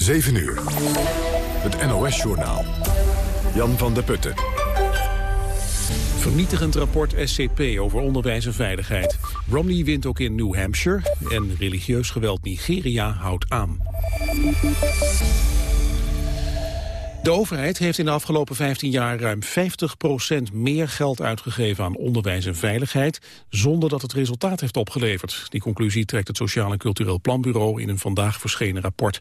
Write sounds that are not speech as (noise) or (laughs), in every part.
7 uur. Het NOS-journaal. Jan van der Putten. Vernietigend rapport SCP over onderwijs en veiligheid. Romney wint ook in New Hampshire en religieus geweld Nigeria houdt aan. De overheid heeft in de afgelopen 15 jaar ruim 50% meer geld uitgegeven aan onderwijs en veiligheid, zonder dat het resultaat heeft opgeleverd. Die conclusie trekt het Sociaal en Cultureel Planbureau in een vandaag verschenen rapport.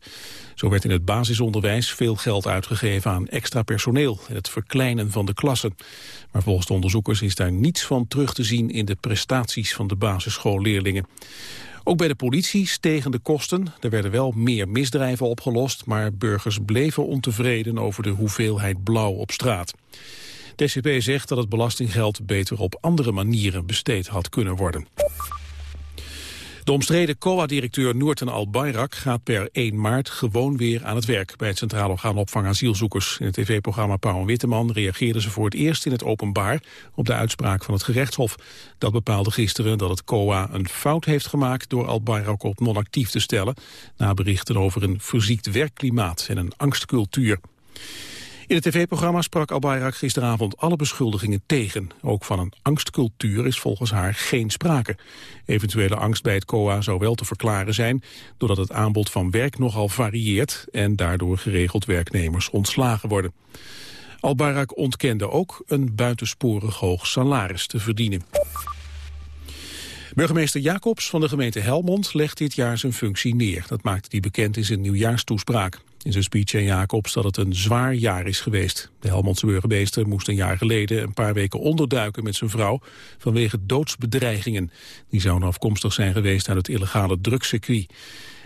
Zo werd in het basisonderwijs veel geld uitgegeven aan extra personeel en het verkleinen van de klassen. Maar volgens de onderzoekers is daar niets van terug te zien in de prestaties van de basisschoolleerlingen. Ook bij de politie stegen de kosten. Er werden wel meer misdrijven opgelost, maar burgers bleven ontevreden over de hoeveelheid blauw op straat. De zegt dat het belastinggeld beter op andere manieren besteed had kunnen worden. De omstreden COA-directeur Noorten Al-Bayrak gaat per 1 maart gewoon weer aan het werk bij het Centraal Orgaan Opvang Asielzoekers. In het tv-programma Pauw en Witteman reageerden ze voor het eerst in het openbaar op de uitspraak van het gerechtshof. Dat bepaalde gisteren dat het COA een fout heeft gemaakt door Al-Bayrak op non-actief te stellen, na berichten over een verziekt werkklimaat en een angstcultuur. In het tv-programma sprak Al-Bayrak gisteravond alle beschuldigingen tegen. Ook van een angstcultuur is volgens haar geen sprake. Eventuele angst bij het COA zou wel te verklaren zijn... doordat het aanbod van werk nogal varieert... en daardoor geregeld werknemers ontslagen worden. Al-Bayrak ontkende ook een buitensporig hoog salaris te verdienen. Burgemeester Jacobs van de gemeente Helmond legt dit jaar zijn functie neer. Dat maakte hij bekend in zijn nieuwjaarstoespraak. In zijn speech zei Jacobs dat het een zwaar jaar is geweest. De Helmondse burgemeester moest een jaar geleden een paar weken onderduiken met zijn vrouw vanwege doodsbedreigingen. Die zouden afkomstig zijn geweest uit het illegale drugscircuit.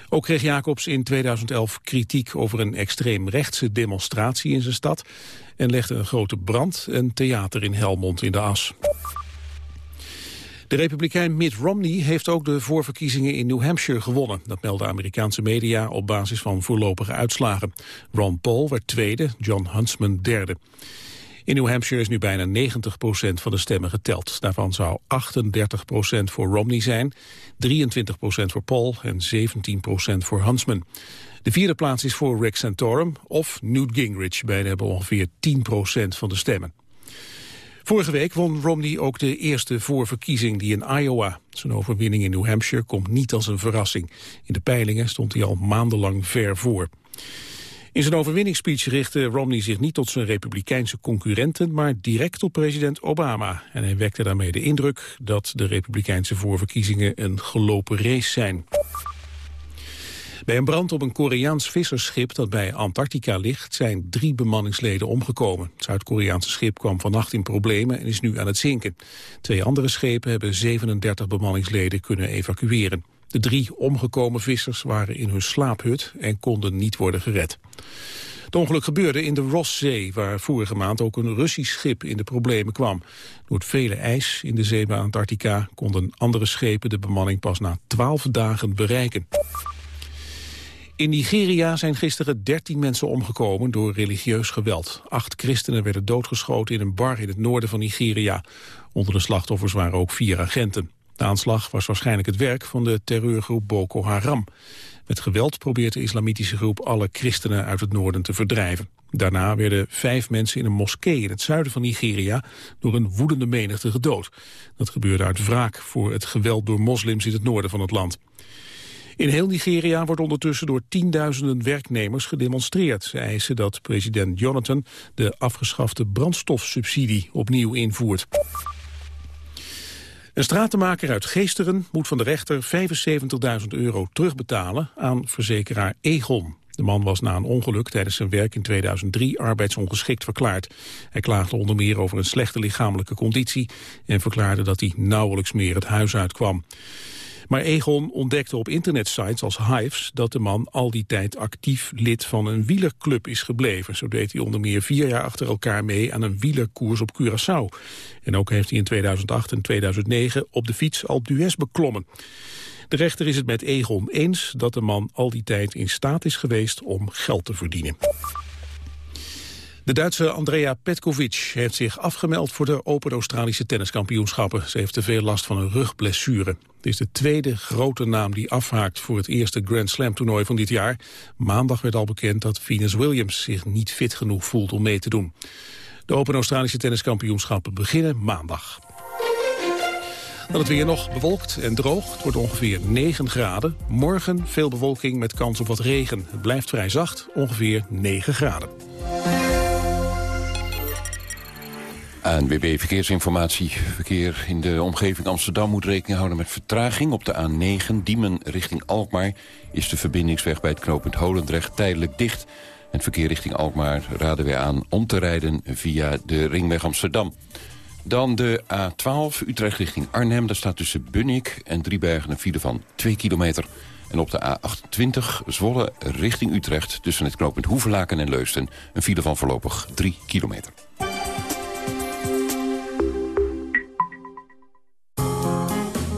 Ook kreeg Jacobs in 2011 kritiek over een extreemrechtse demonstratie in zijn stad en legde een grote brand en theater in Helmond in de as. De republikein Mitt Romney heeft ook de voorverkiezingen in New Hampshire gewonnen. Dat melden Amerikaanse media op basis van voorlopige uitslagen. Ron Paul werd tweede, John Huntsman derde. In New Hampshire is nu bijna 90% van de stemmen geteld. Daarvan zou 38% voor Romney zijn, 23% voor Paul en 17% voor Huntsman. De vierde plaats is voor Rick Santorum of Newt Gingrich. Beiden hebben ongeveer 10% van de stemmen. Vorige week won Romney ook de eerste voorverkiezing die in Iowa. Zijn overwinning in New Hampshire komt niet als een verrassing. In de peilingen stond hij al maandenlang ver voor. In zijn overwinningsspeech richtte Romney zich niet tot zijn republikeinse concurrenten, maar direct tot president Obama. En hij wekte daarmee de indruk dat de republikeinse voorverkiezingen een gelopen race zijn. Bij een brand op een Koreaans vissersschip dat bij Antarctica ligt... zijn drie bemanningsleden omgekomen. Het Zuid-Koreaanse schip kwam vannacht in problemen en is nu aan het zinken. Twee andere schepen hebben 37 bemanningsleden kunnen evacueren. De drie omgekomen vissers waren in hun slaaphut en konden niet worden gered. Het ongeluk gebeurde in de Rosszee, waar vorige maand ook een Russisch schip in de problemen kwam. Door het vele ijs in de zee bij Antarctica konden andere schepen de bemanning pas na twaalf dagen bereiken. In Nigeria zijn gisteren 13 mensen omgekomen door religieus geweld. Acht christenen werden doodgeschoten in een bar in het noorden van Nigeria. Onder de slachtoffers waren ook vier agenten. De aanslag was waarschijnlijk het werk van de terreurgroep Boko Haram. Met geweld probeert de islamitische groep alle christenen uit het noorden te verdrijven. Daarna werden vijf mensen in een moskee in het zuiden van Nigeria door een woedende menigte gedood. Dat gebeurde uit wraak voor het geweld door moslims in het noorden van het land. In heel Nigeria wordt ondertussen door tienduizenden werknemers gedemonstreerd. Ze eisen dat president Jonathan de afgeschafte brandstofsubsidie opnieuw invoert. Een stratenmaker uit Geesteren moet van de rechter 75.000 euro terugbetalen aan verzekeraar Egon. De man was na een ongeluk tijdens zijn werk in 2003 arbeidsongeschikt verklaard. Hij klaagde onder meer over een slechte lichamelijke conditie en verklaarde dat hij nauwelijks meer het huis uitkwam. Maar Egon ontdekte op internetsites als Hives dat de man al die tijd actief lid van een wielerclub is gebleven. Zo deed hij onder meer vier jaar achter elkaar mee aan een wielerkoers op Curaçao. En ook heeft hij in 2008 en 2009 op de fiets Alpe d'Huez beklommen. De rechter is het met Egon eens dat de man al die tijd in staat is geweest om geld te verdienen. De Duitse Andrea Petkovic heeft zich afgemeld voor de Open Australische tenniskampioenschappen. Ze heeft te veel last van een rugblessure. Het is de tweede grote naam die afhaakt voor het eerste Grand Slam toernooi van dit jaar. Maandag werd al bekend dat Venus Williams zich niet fit genoeg voelt om mee te doen. De Open Australische tenniskampioenschappen beginnen maandag. Dan het weer nog bewolkt en droog. Het wordt ongeveer 9 graden. Morgen veel bewolking met kans op wat regen. Het blijft vrij zacht, ongeveer 9 graden. ANWB Verkeersinformatie. Verkeer in de omgeving Amsterdam moet rekening houden met vertraging. Op de A9 Diemen richting Alkmaar is de verbindingsweg bij het knooppunt Holendrecht tijdelijk dicht. Het verkeer richting Alkmaar raden wij aan om te rijden via de ringweg Amsterdam. Dan de A12 Utrecht richting Arnhem. Daar staat tussen Bunnik en Driebergen een file van 2 kilometer. En op de A28 Zwolle richting Utrecht... tussen het knooppunt Hoevelaken en Leusden... een file van voorlopig 3 kilometer.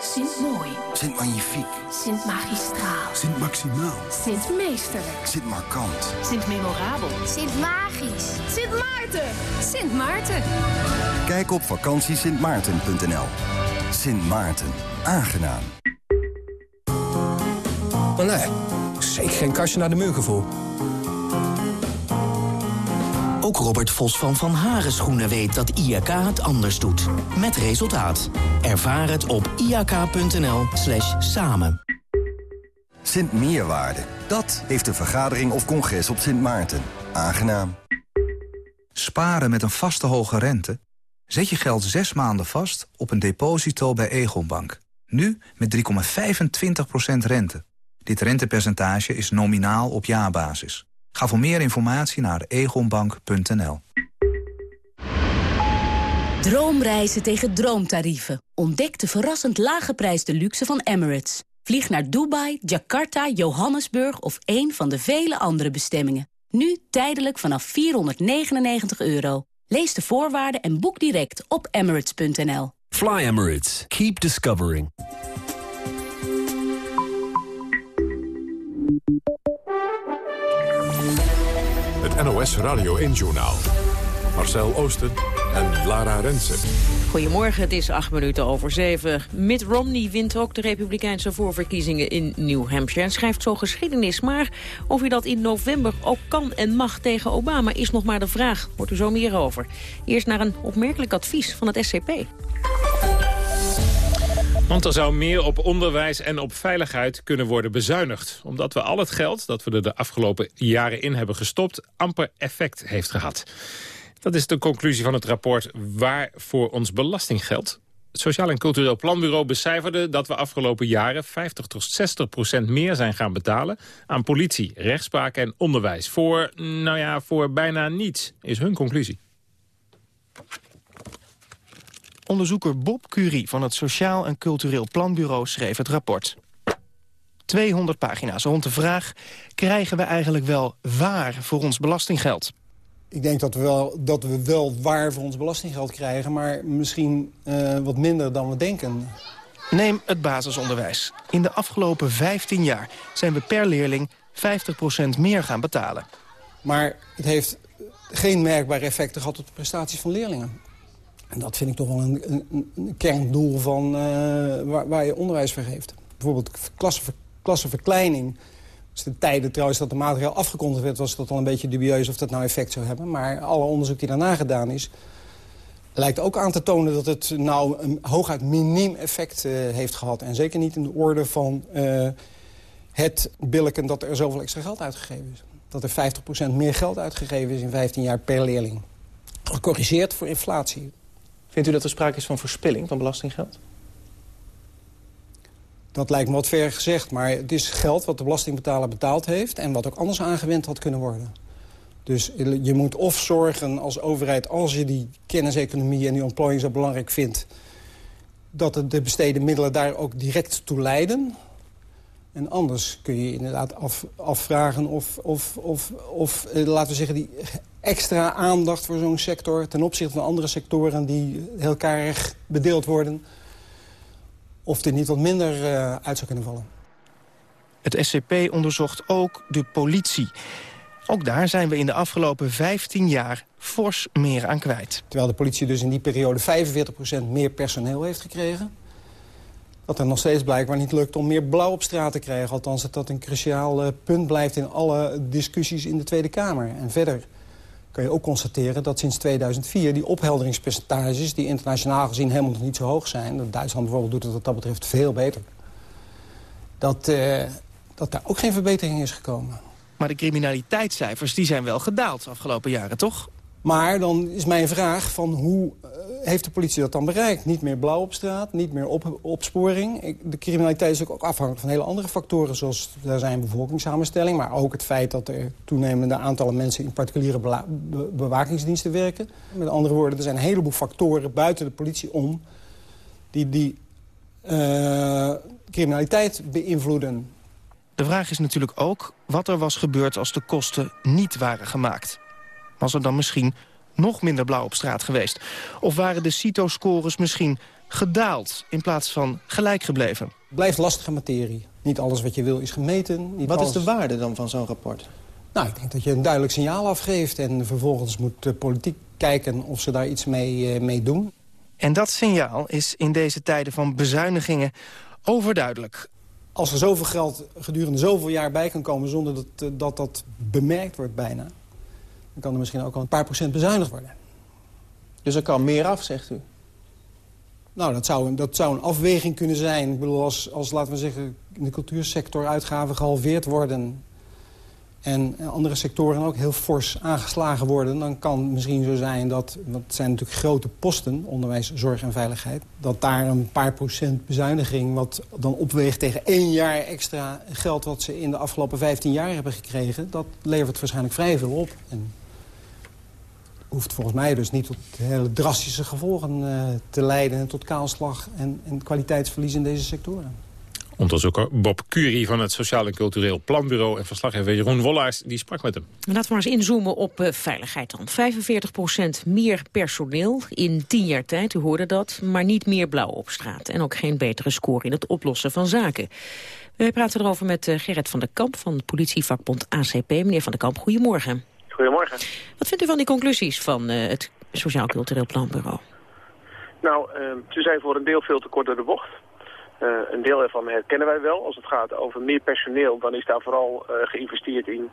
Sint Mooi. Sint Magnifiek. Sint Magistraal. Sint Maximaal. Sint Meesterlijk. Sint Markant. Sint Memorabel. Sint Magisch. Sint Maarten. Sint Maarten. Kijk op vakantiesintmaarten.nl. Sint Maarten. Aangenaam. Maar nee, zeker geen kastje naar de muur gevoel. Ook Robert Vos van Van Haren Schoenen weet dat IAK het anders doet. Met resultaat. Ervaar het op iak.nl slash samen. Sint Meerwaarde. Dat heeft een vergadering of congres op Sint Maarten. Aangenaam. Sparen met een vaste hoge rente? Zet je geld zes maanden vast op een deposito bij Egonbank. Nu met 3,25% rente. Dit rentepercentage is nominaal op jaarbasis. Ga voor meer informatie naar egonbank.nl. Droomreizen tegen droomtarieven. Ontdek de verrassend laaggeprijsde luxe van Emirates. Vlieg naar Dubai, Jakarta, Johannesburg of een van de vele andere bestemmingen. Nu tijdelijk vanaf 499 euro. Lees de voorwaarden en boek direct op emirates.nl. Fly Emirates. Keep discovering. NOS Radio 1-journaal. Marcel Oosten en Lara Rensen. Goedemorgen, het is acht minuten over zeven. Mitt Romney wint ook de Republikeinse voorverkiezingen in New Hampshire... en schrijft zo geschiedenis. Maar of hij dat in november ook kan en mag tegen Obama... is nog maar de vraag. Hoort u zo meer over. Eerst naar een opmerkelijk advies van het SCP. Want er zou meer op onderwijs en op veiligheid kunnen worden bezuinigd. Omdat we al het geld dat we er de afgelopen jaren in hebben gestopt... amper effect heeft gehad. Dat is de conclusie van het rapport Waar voor ons belastinggeld. Het Sociaal en Cultureel Planbureau becijferde dat we afgelopen jaren 50 tot 60 procent meer zijn gaan betalen aan politie, rechtspraak en onderwijs. Voor, nou ja, voor bijna niets, is hun conclusie. Onderzoeker Bob Curie van het Sociaal en Cultureel Planbureau schreef het rapport. 200 pagina's rond de vraag... krijgen we eigenlijk wel waar voor ons belastinggeld? Ik denk dat we, wel, dat we wel waar voor ons belastinggeld krijgen... maar misschien uh, wat minder dan we denken. Neem het basisonderwijs. In de afgelopen 15 jaar zijn we per leerling 50% meer gaan betalen. Maar het heeft geen merkbare effecten gehad op de prestaties van leerlingen. En dat vind ik toch wel een, een, kerndoel van, uh, waar, waar, je onderwijs voor geeft. Bijvoorbeeld klassenver, klassenverkleining. Dus de tijden trouwens dat de maatregel afgekondigd werd... was dat al een beetje dubieus of dat nou effect zou hebben. Maar alle onderzoek die daarna gedaan is... lijkt ook aan te tonen dat het nou een hooguit miniem effect uh, heeft gehad. En zeker niet in de orde van uh, het billiken dat er zoveel extra geld uitgegeven is. Dat er 50% meer geld uitgegeven is in 15 jaar per leerling. Gecorrigeerd voor inflatie. Vindt u dat er sprake is van verspilling van belastinggeld? Dat lijkt me wat ver gezegd, maar het is geld wat de belastingbetaler betaald heeft... en wat ook anders aangewend had kunnen worden. Dus je moet of zorgen als overheid, als je die kenniseconomie en die ontplooiing zo belangrijk vindt... dat de besteden middelen daar ook direct toe leiden. En anders kun je inderdaad af, afvragen of, of, of, of eh, laten we zeggen, die extra aandacht voor zo'n sector... ten opzichte van andere sectoren die heel karig bedeeld worden... of er niet wat minder uh, uit zou kunnen vallen. Het SCP onderzocht ook de politie. Ook daar zijn we in de afgelopen 15 jaar fors meer aan kwijt. Terwijl de politie dus in die periode 45% meer personeel heeft gekregen... dat er nog steeds blijkbaar niet lukt om meer blauw op straat te krijgen. Althans, dat dat een cruciaal eh, punt blijft in alle discussies in de Tweede Kamer. En verder kan je ook constateren dat sinds 2004 die ophelderingspercentages... die internationaal gezien helemaal nog niet zo hoog zijn... Duitsland bijvoorbeeld doet het wat dat betreft veel beter... dat, uh, dat daar ook geen verbetering is gekomen. Maar de criminaliteitscijfers die zijn wel gedaald afgelopen jaren, toch? Maar dan is mijn vraag van hoe uh, heeft de politie dat dan bereikt? Niet meer blauw op straat, niet meer op, opsporing. De criminaliteit is ook, afhankelijk van hele andere factoren... zoals daar zijn bevolkingssamenstelling... maar ook het feit dat er toenemende aantallen mensen... in particuliere be bewakingsdiensten werken. Met andere woorden, er zijn een heleboel factoren buiten de politie om... die die uh, criminaliteit beïnvloeden. De vraag is natuurlijk ook wat er was gebeurd als de kosten niet waren gemaakt. Was er dan misschien nog minder blauw op straat geweest? Of waren de CITO-scores misschien gedaald in plaats van gelijk gebleven? Het blijft lastige materie. Niet alles wat je wil is gemeten. Niet wat alles... is de waarde dan van zo'n rapport? Nou, ik denk dat je een duidelijk signaal afgeeft... en vervolgens moet de politiek kijken of ze daar iets mee, uh, mee doen. En dat signaal is in deze tijden van bezuinigingen overduidelijk als er zoveel geld gedurende zoveel jaar bij kan komen... zonder dat eh, dat, dat bemerkt wordt bijna... dan kan er misschien ook al een paar procent bezuinigd worden. Dus er kan meer af, zegt u? Nou, dat zou, dat zou een afweging kunnen zijn. Ik bedoel, als, als laten we zeggen, in de cultuursector uitgaven gehalveerd worden en andere sectoren ook heel fors aangeslagen worden... dan kan het misschien zo zijn dat, want het zijn natuurlijk grote posten... onderwijs, zorg en veiligheid... dat daar een paar procent bezuiniging... wat dan opweegt tegen één jaar extra geld... wat ze in de afgelopen 15 jaar hebben gekregen... dat levert waarschijnlijk vrij veel op. En hoeft volgens mij dus niet tot hele drastische gevolgen uh, te leiden... en tot kaalslag en, en kwaliteitsverlies in deze sectoren. Onderzoeker Bob Curie van het Sociaal en Cultureel Planbureau... en verslaggever Jeroen Wollaars, die sprak met hem. Laten we maar eens inzoomen op uh, veiligheid dan. 45% meer personeel in 10 jaar tijd, u hoorde dat... maar niet meer blauw op straat en ook geen betere score in het oplossen van zaken. We praten erover met uh, Gerrit van der Kamp van de politievakbond ACP. Meneer van der Kamp, goedemorgen. Goedemorgen. Wat vindt u van die conclusies van uh, het Sociaal Cultureel Planbureau? Nou, ze zijn voor een deel veel te kort door de bocht. Uh, een deel ervan herkennen wij wel. Als het gaat over meer personeel, dan is daar vooral uh, geïnvesteerd in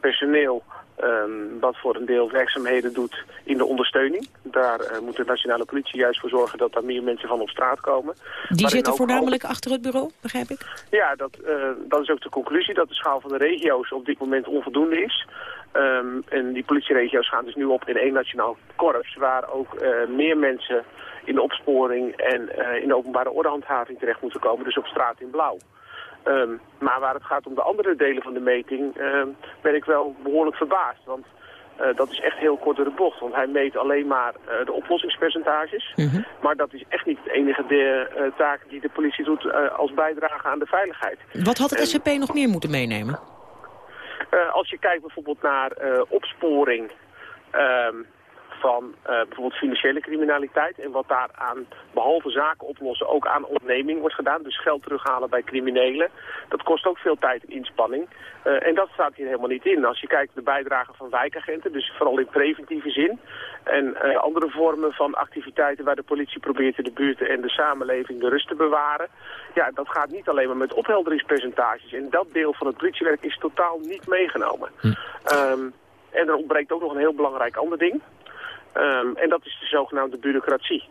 personeel um, wat voor een deel werkzaamheden doet in de ondersteuning. Daar moet de nationale politie juist voor zorgen dat daar meer mensen van op straat komen. Die zitten voornamelijk achter het bureau, begrijp ik? Ja, dat, dat is ook de conclusie dat de schaal van de regio's op dit moment onvoldoende is. Um, en die politieregio's gaan dus nu op in één nationaal korps, waar ook meer mensen in de opsporing en uh, in de openbare ordehandhaving terecht moeten komen. Dus op straat in blauw. Um, maar waar het gaat om de andere delen van de meting um, ben ik wel behoorlijk verbaasd. Want uh, dat is echt heel kort door de bocht. Want hij meet alleen maar de oplossingspercentages. -hmm. Maar dat is echt niet de enige de, taak die de politie doet als bijdrage aan de veiligheid. Wat had het SCP nog meer moeten meenemen? Als je kijkt bijvoorbeeld naar opsporing... Um, van uh, bijvoorbeeld financiële criminaliteit. En wat daar aan, behalve zaken oplossen, ook aan ontneming wordt gedaan. Dus geld terughalen bij criminelen. Dat kost ook veel tijd en inspanning. Uh, en dat staat hier helemaal niet in. Als je kijkt naar de bijdrage van wijkagenten, dus vooral in preventieve zin. En uh, andere vormen van activiteiten waar de politie probeert in de buurten en de samenleving de rust te bewaren. Ja, dat gaat niet alleen maar met ophelderingspercentages. En dat deel van het politiewerk is totaal niet meegenomen. Hm. Um, en er ontbreekt ook nog een heel belangrijk ander ding. Um, en dat is de zogenaamde bureaucratie.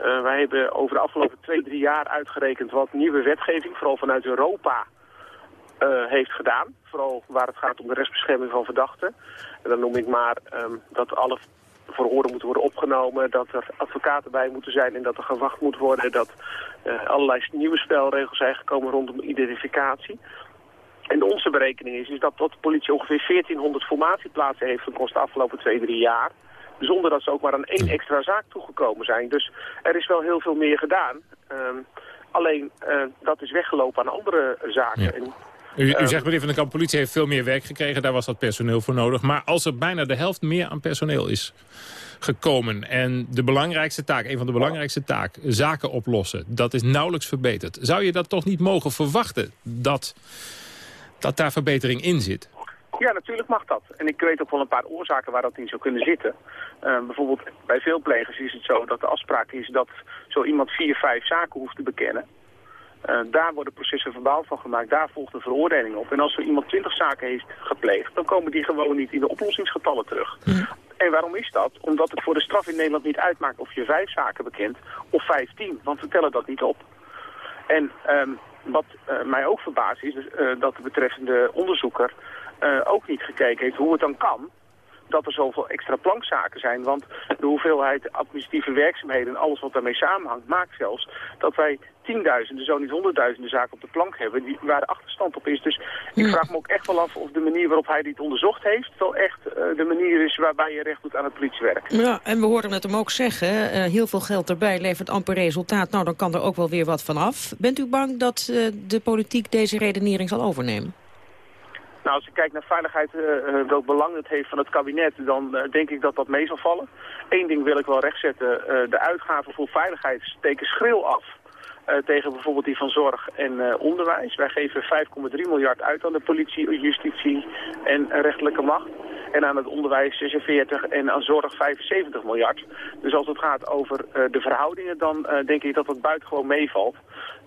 Uh, wij hebben over de afgelopen twee, drie jaar uitgerekend wat nieuwe wetgeving, vooral vanuit Europa, uh, heeft gedaan. Vooral waar het gaat om de rechtsbescherming van verdachten. En dan noem ik maar um, dat alle verhoren moeten worden opgenomen, dat er advocaten bij moeten zijn en dat er gewacht moet worden, dat uh, allerlei nieuwe spelregels zijn gekomen rondom identificatie. En onze berekening is, is dat, dat de politie ongeveer 1400 formatieplaatsen heeft gekost de afgelopen twee, drie jaar. Zonder dat ze ook maar aan één extra zaak toegekomen zijn. Dus er is wel heel veel meer gedaan. Ehm, alleen uh, dat is weggelopen aan andere zaken. En, u, u, zegt meneer Van der Kamp, politie heeft veel meer werk gekregen. Daar was dat personeel voor nodig. Maar als er bijna de helft meer aan personeel is gekomen... en de belangrijkste taak, een van de belangrijkste taken, zaken oplossen... dat is nauwelijks verbeterd. Zou je dat toch niet mogen verwachten dat, dat daar verbetering in zit? Ja, natuurlijk mag dat. En ik weet ook wel een paar oorzaken waar dat in zou kunnen zitten. Uh, bijvoorbeeld bij veel plegers is het zo dat de afspraak is dat zo iemand vier, vijf zaken hoeft te bekennen. Uh, daar worden processen verbaal van gemaakt, daar volgt een veroordeling op. En als er iemand twintig zaken heeft gepleegd, dan komen die gewoon niet in de oplossingsgetallen terug. En waarom is dat? Omdat het voor de straf in Nederland niet uitmaakt of je vijf zaken bekent of vijftien, want we tellen dat niet op. En um, wat uh, mij ook verbaast is uh, dat de betreffende onderzoeker uh, ook niet gekeken heeft hoe het dan kan dat er zoveel extra plankzaken zijn. Want de hoeveelheid administratieve werkzaamheden en alles wat daarmee samenhangt... maakt zelfs dat wij tienduizenden, zo niet honderdduizenden zaken op de plank hebben... Die, waar de achterstand op is. Dus ik vraag me ook echt wel af of de manier waarop hij dit onderzocht heeft... wel echt uh, de manier is waarbij je recht doet aan het politiewerk. Ja, en we hoorden het hem ook zeggen. Uh, heel veel geld erbij levert amper resultaat. Nou, dan kan er ook wel weer wat vanaf. Bent u bang dat uh, de politiek deze redenering zal overnemen? Nou, als je kijkt naar veiligheid, uh, welk belang het heeft van het kabinet, dan uh, denk ik dat dat mee zal vallen. Eén ding wil ik wel rechtzetten. De uitgaven voor veiligheid steken schril af. tegen bijvoorbeeld die van zorg en onderwijs. Wij geven 5,3 miljard uit aan de politie, justitie en rechterlijke macht. En aan het onderwijs 46 en aan zorg 75 miljard. Dus als het gaat over de verhoudingen, dan denk ik dat dat buitengewoon meevalt.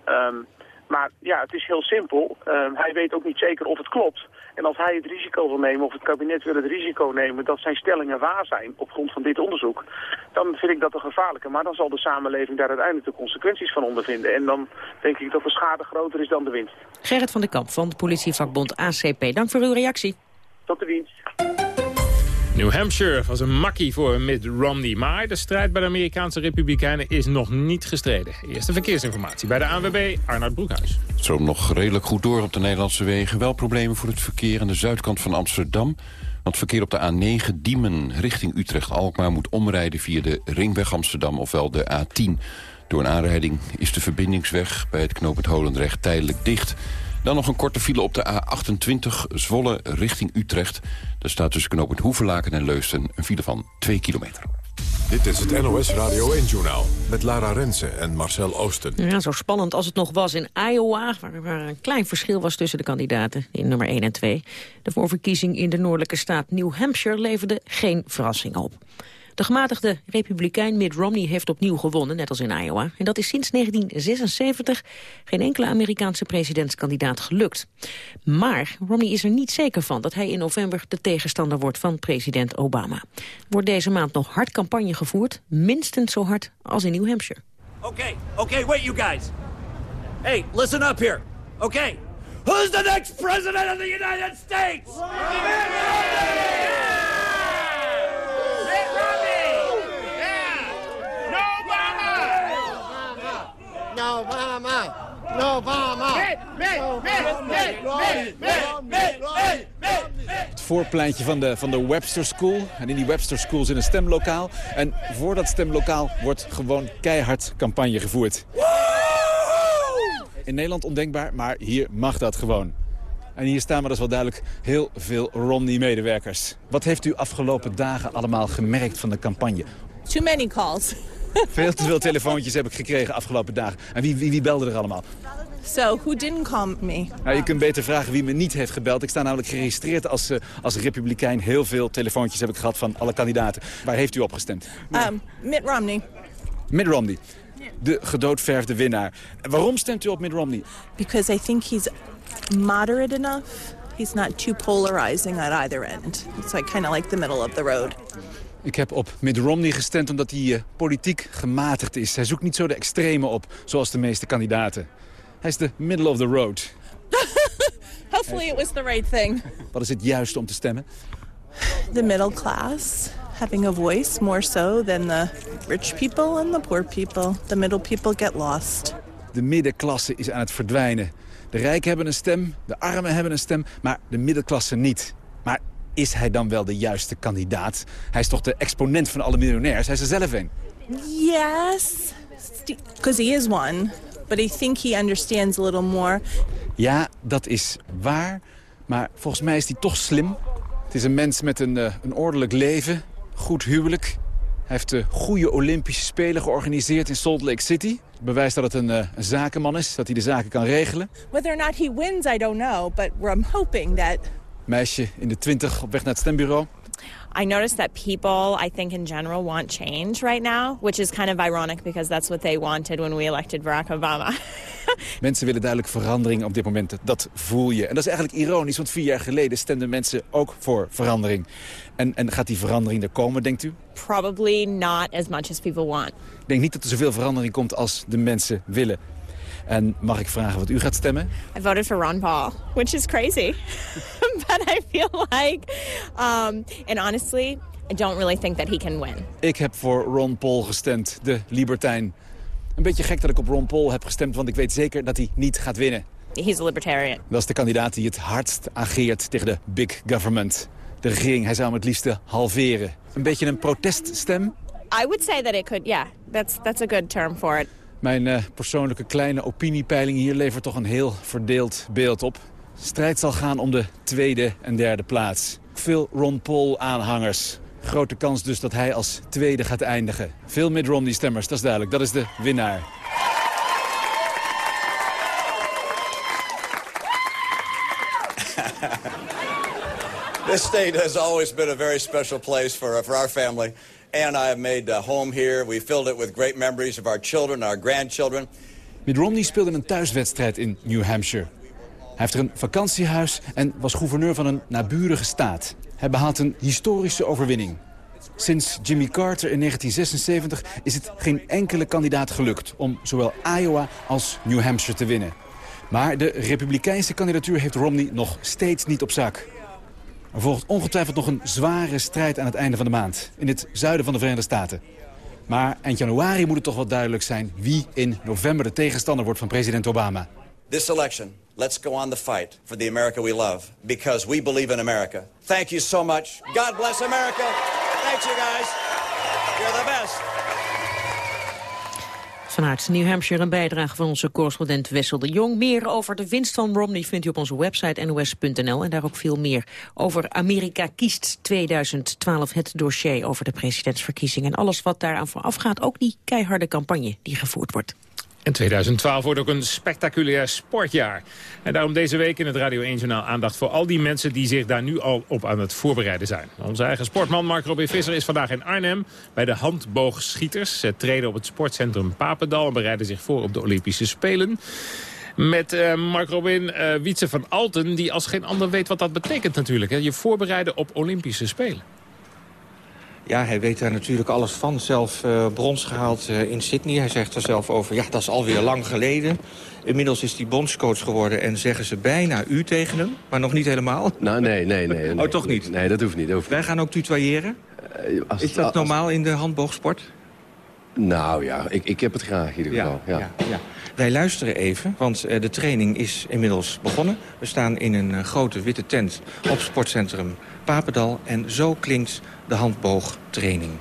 Um, maar ja, het is heel simpel. Uh, hij weet ook niet zeker of het klopt. En als hij het risico wil nemen, of het kabinet wil het risico nemen... dat zijn stellingen waar zijn op grond van dit onderzoek... dan vind ik dat een gevaarlijke. Maar dan zal de samenleving daar uiteindelijk de consequenties van ondervinden. En dan denk ik dat de schade groter is dan de winst. Gerrit van den Kamp van de politievakbond ACP. Dank voor uw reactie. Tot de dienst. New Hampshire was een makkie voor Mitt Romney. Maar de strijd bij de Amerikaanse Republikeinen is nog niet gestreden. Eerste verkeersinformatie bij de ANWB, Arnoud Broekhuis. Het stroomt nog redelijk goed door op de Nederlandse wegen. Wel problemen voor het verkeer aan de zuidkant van Amsterdam. Want verkeer op de A9 Diemen richting Utrecht-Alkmaar... moet omrijden via de Ringweg Amsterdam, ofwel de A10. Door een aanrijding is de verbindingsweg bij het knooppunt Holendrecht tijdelijk dicht... Dan nog een korte file op de A28 Zwolle richting Utrecht. Daar staat tussen knooppunt Hoevelaken en Leusden een file van 2 kilometer. Dit is het NOS Radio 1-journaal met Lara Rensen en Marcel Oosten. Ja, zo spannend als het nog was in Iowa... waar een klein verschil was tussen de kandidaten in nummer 1 en 2. De voorverkiezing in de noordelijke staat New Hampshire leverde geen verrassing op. De gematigde republikein Mitt Romney heeft opnieuw gewonnen, net als in Iowa. En dat is sinds 1976 geen enkele Amerikaanse presidentskandidaat gelukt. Maar Romney is er niet zeker van dat hij in november de tegenstander wordt van president Obama. Wordt deze maand nog hard campagne gevoerd, minstens zo hard als in New Hampshire. Okay, okay, wait you guys. Hey, listen up here. Okay, who's the next president of the United States? Obama. Obama. Het voorpleintje van de, van de Webster School. En in die Webster School zit een stemlokaal. En voor dat stemlokaal wordt gewoon keihard campagne gevoerd. In Nederland ondenkbaar, maar hier mag dat gewoon. En hier staan we, dat is wel duidelijk, heel veel Romney-medewerkers. Wat heeft u afgelopen dagen allemaal gemerkt van de campagne? Too many calls. Veel te veel telefoontjes heb ik gekregen afgelopen dagen. En wie, wie, wie belde er allemaal? So, who didn't call me? Nou, je kunt beter vragen wie me niet heeft gebeld. Ik sta namelijk geregistreerd als, uh, als republikein. Heel veel telefoontjes heb ik gehad van alle kandidaten. Waar heeft u op gestemd? Um, Mitt Romney. Mitt Romney. De gedoodverfde winnaar. Waarom stemt u op Mitt Romney? Because I think he's moderate enough. He's not too polarizing at either end. It's like kind of like the middle of the road. Ik heb op Mitt Romney gestemd omdat hij uh, politiek gematigd is. Hij zoekt niet zo de extreme op, zoals de meeste kandidaten. Hij is de middle of the road. (laughs) Hopefully it was the right thing. Wat is het juiste om te stemmen? The middle class. Having a voice more so than the rich people and the poor people. The middle people get lost. De middenklasse is aan het verdwijnen. De rijken hebben een stem, de armen hebben een stem, maar de middenklasse niet. Is hij dan wel de juiste kandidaat? Hij is toch de exponent van alle miljonairs? Hij is er zelf een. Yes, because he is one. But I think he understands a little more. Ja, dat is waar. Maar volgens mij is hij toch slim. Het is een mens met een, uh, een ordelijk leven, goed huwelijk. Hij heeft de goede Olympische Spelen georganiseerd in Salt Lake City. Het bewijst dat het een, uh, een zakenman is, dat hij de zaken kan regelen. Whether or not he wins, I don't know. But I'm hoping that... Meisje in de twintig op weg naar het stembureau. I noticed that people, I think in general, want change right now, which is kind of ironic because that's what they wanted when we elected Barack Obama. (laughs) mensen willen duidelijk verandering op dit moment. Dat voel je. En dat is eigenlijk ironisch, want vier jaar geleden stemden mensen ook voor verandering. En, en gaat die verandering er komen, denkt u? Probably not as much as people want. Ik denk niet dat er zoveel verandering komt als de mensen willen. En mag ik vragen wat u gaat stemmen? I voted for Ron Paul, which is crazy. (laughs) But I feel like, um, and honestly, I don't really think that he can win. Ik heb voor Ron Paul gestemd, de libertijn. Een beetje gek dat ik op Ron Paul heb gestemd, want ik weet zeker dat hij niet gaat winnen. He's a libertarian. Dat is de kandidaat die het hardst ageert tegen de big government. De regering, hij zou hem het liefste halveren. Een beetje een proteststem? I would say that it could, yeah, that's, that's a good term for it. Mijn uh, persoonlijke kleine opiniepeiling hier levert toch een heel verdeeld beeld op. Strijd zal gaan om de tweede en derde plaats. Veel Ron Paul-aanhangers. Grote kans dus dat hij als tweede gaat eindigen. Veel Mitt Romney-stemmers, dat is duidelijk. Dat is de winnaar. (laughs) This state has always been a very special place for our family. And I have made a home here. We filled it with great memories of our children, our grandchildren. Mitt Romney speelde een thuiswedstrijd in New Hampshire. Hij heeft er een vakantiehuis en was gouverneur van een naburige staat. Hij behaalt een historische overwinning. Sinds Jimmy Carter in 1976 is het geen enkele kandidaat gelukt... om zowel Iowa als New Hampshire te winnen. Maar de republikeinse kandidatuur heeft Romney nog steeds niet op zak. Er volgt ongetwijfeld nog een zware strijd aan het einde van de maand. In het zuiden van de Verenigde Staten. Maar eind januari moet het toch wel duidelijk zijn... wie in november de tegenstander wordt van president Obama. This election, let's go on the fight for the America we love. Because we believe in America. Thank you so much. God bless America. Thanks you guys. You're the best. Vanuit New Hampshire een bijdrage van onze correspondent Wessel de Jong. Meer over de winst van Romney vindt u op onze website nos.nl. En daar ook veel meer over Amerika kiest 2012. Het dossier over de presidentsverkiezingen. En alles wat daaraan vooraf gaat. Ook die keiharde campagne die gevoerd wordt. En 2012 wordt ook een spectaculair sportjaar. En daarom deze week in het Radio 1 Journaal aandacht voor al die mensen die zich daar nu al op aan het voorbereiden zijn. Onze eigen sportman Mark Robin Visser is vandaag in Arnhem bij de handboogschieters. Ze treden op het sportcentrum Papendal en bereiden zich voor op de Olympische Spelen. Met uh, Mark Robin, uh, Wietse van Alten, die als geen ander weet wat dat betekent natuurlijk. Hè? Je voorbereiden op Olympische Spelen. Ja, hij weet daar natuurlijk alles van. Zelf uh, brons gehaald uh, in Sydney. Hij zegt er zelf over, ja, dat is alweer lang geleden. Inmiddels is hij bondscoach geworden en zeggen ze bijna u tegen hem. Maar nog niet helemaal. Nou, nee, nee, nee. nee (laughs) oh, toch niet? Nee, dat hoeft niet. Dat hoeft Wij gaan ook tutoyeren. Uh, als, is dat als, normaal in de handboogsport? Nou ja, ik, ik heb het graag in ieder geval. Ja, ja. ja, Wij luisteren even, want de training is inmiddels begonnen. We staan in een grote witte tent op sportcentrum Papendal. En zo klinkt de handboogtraining.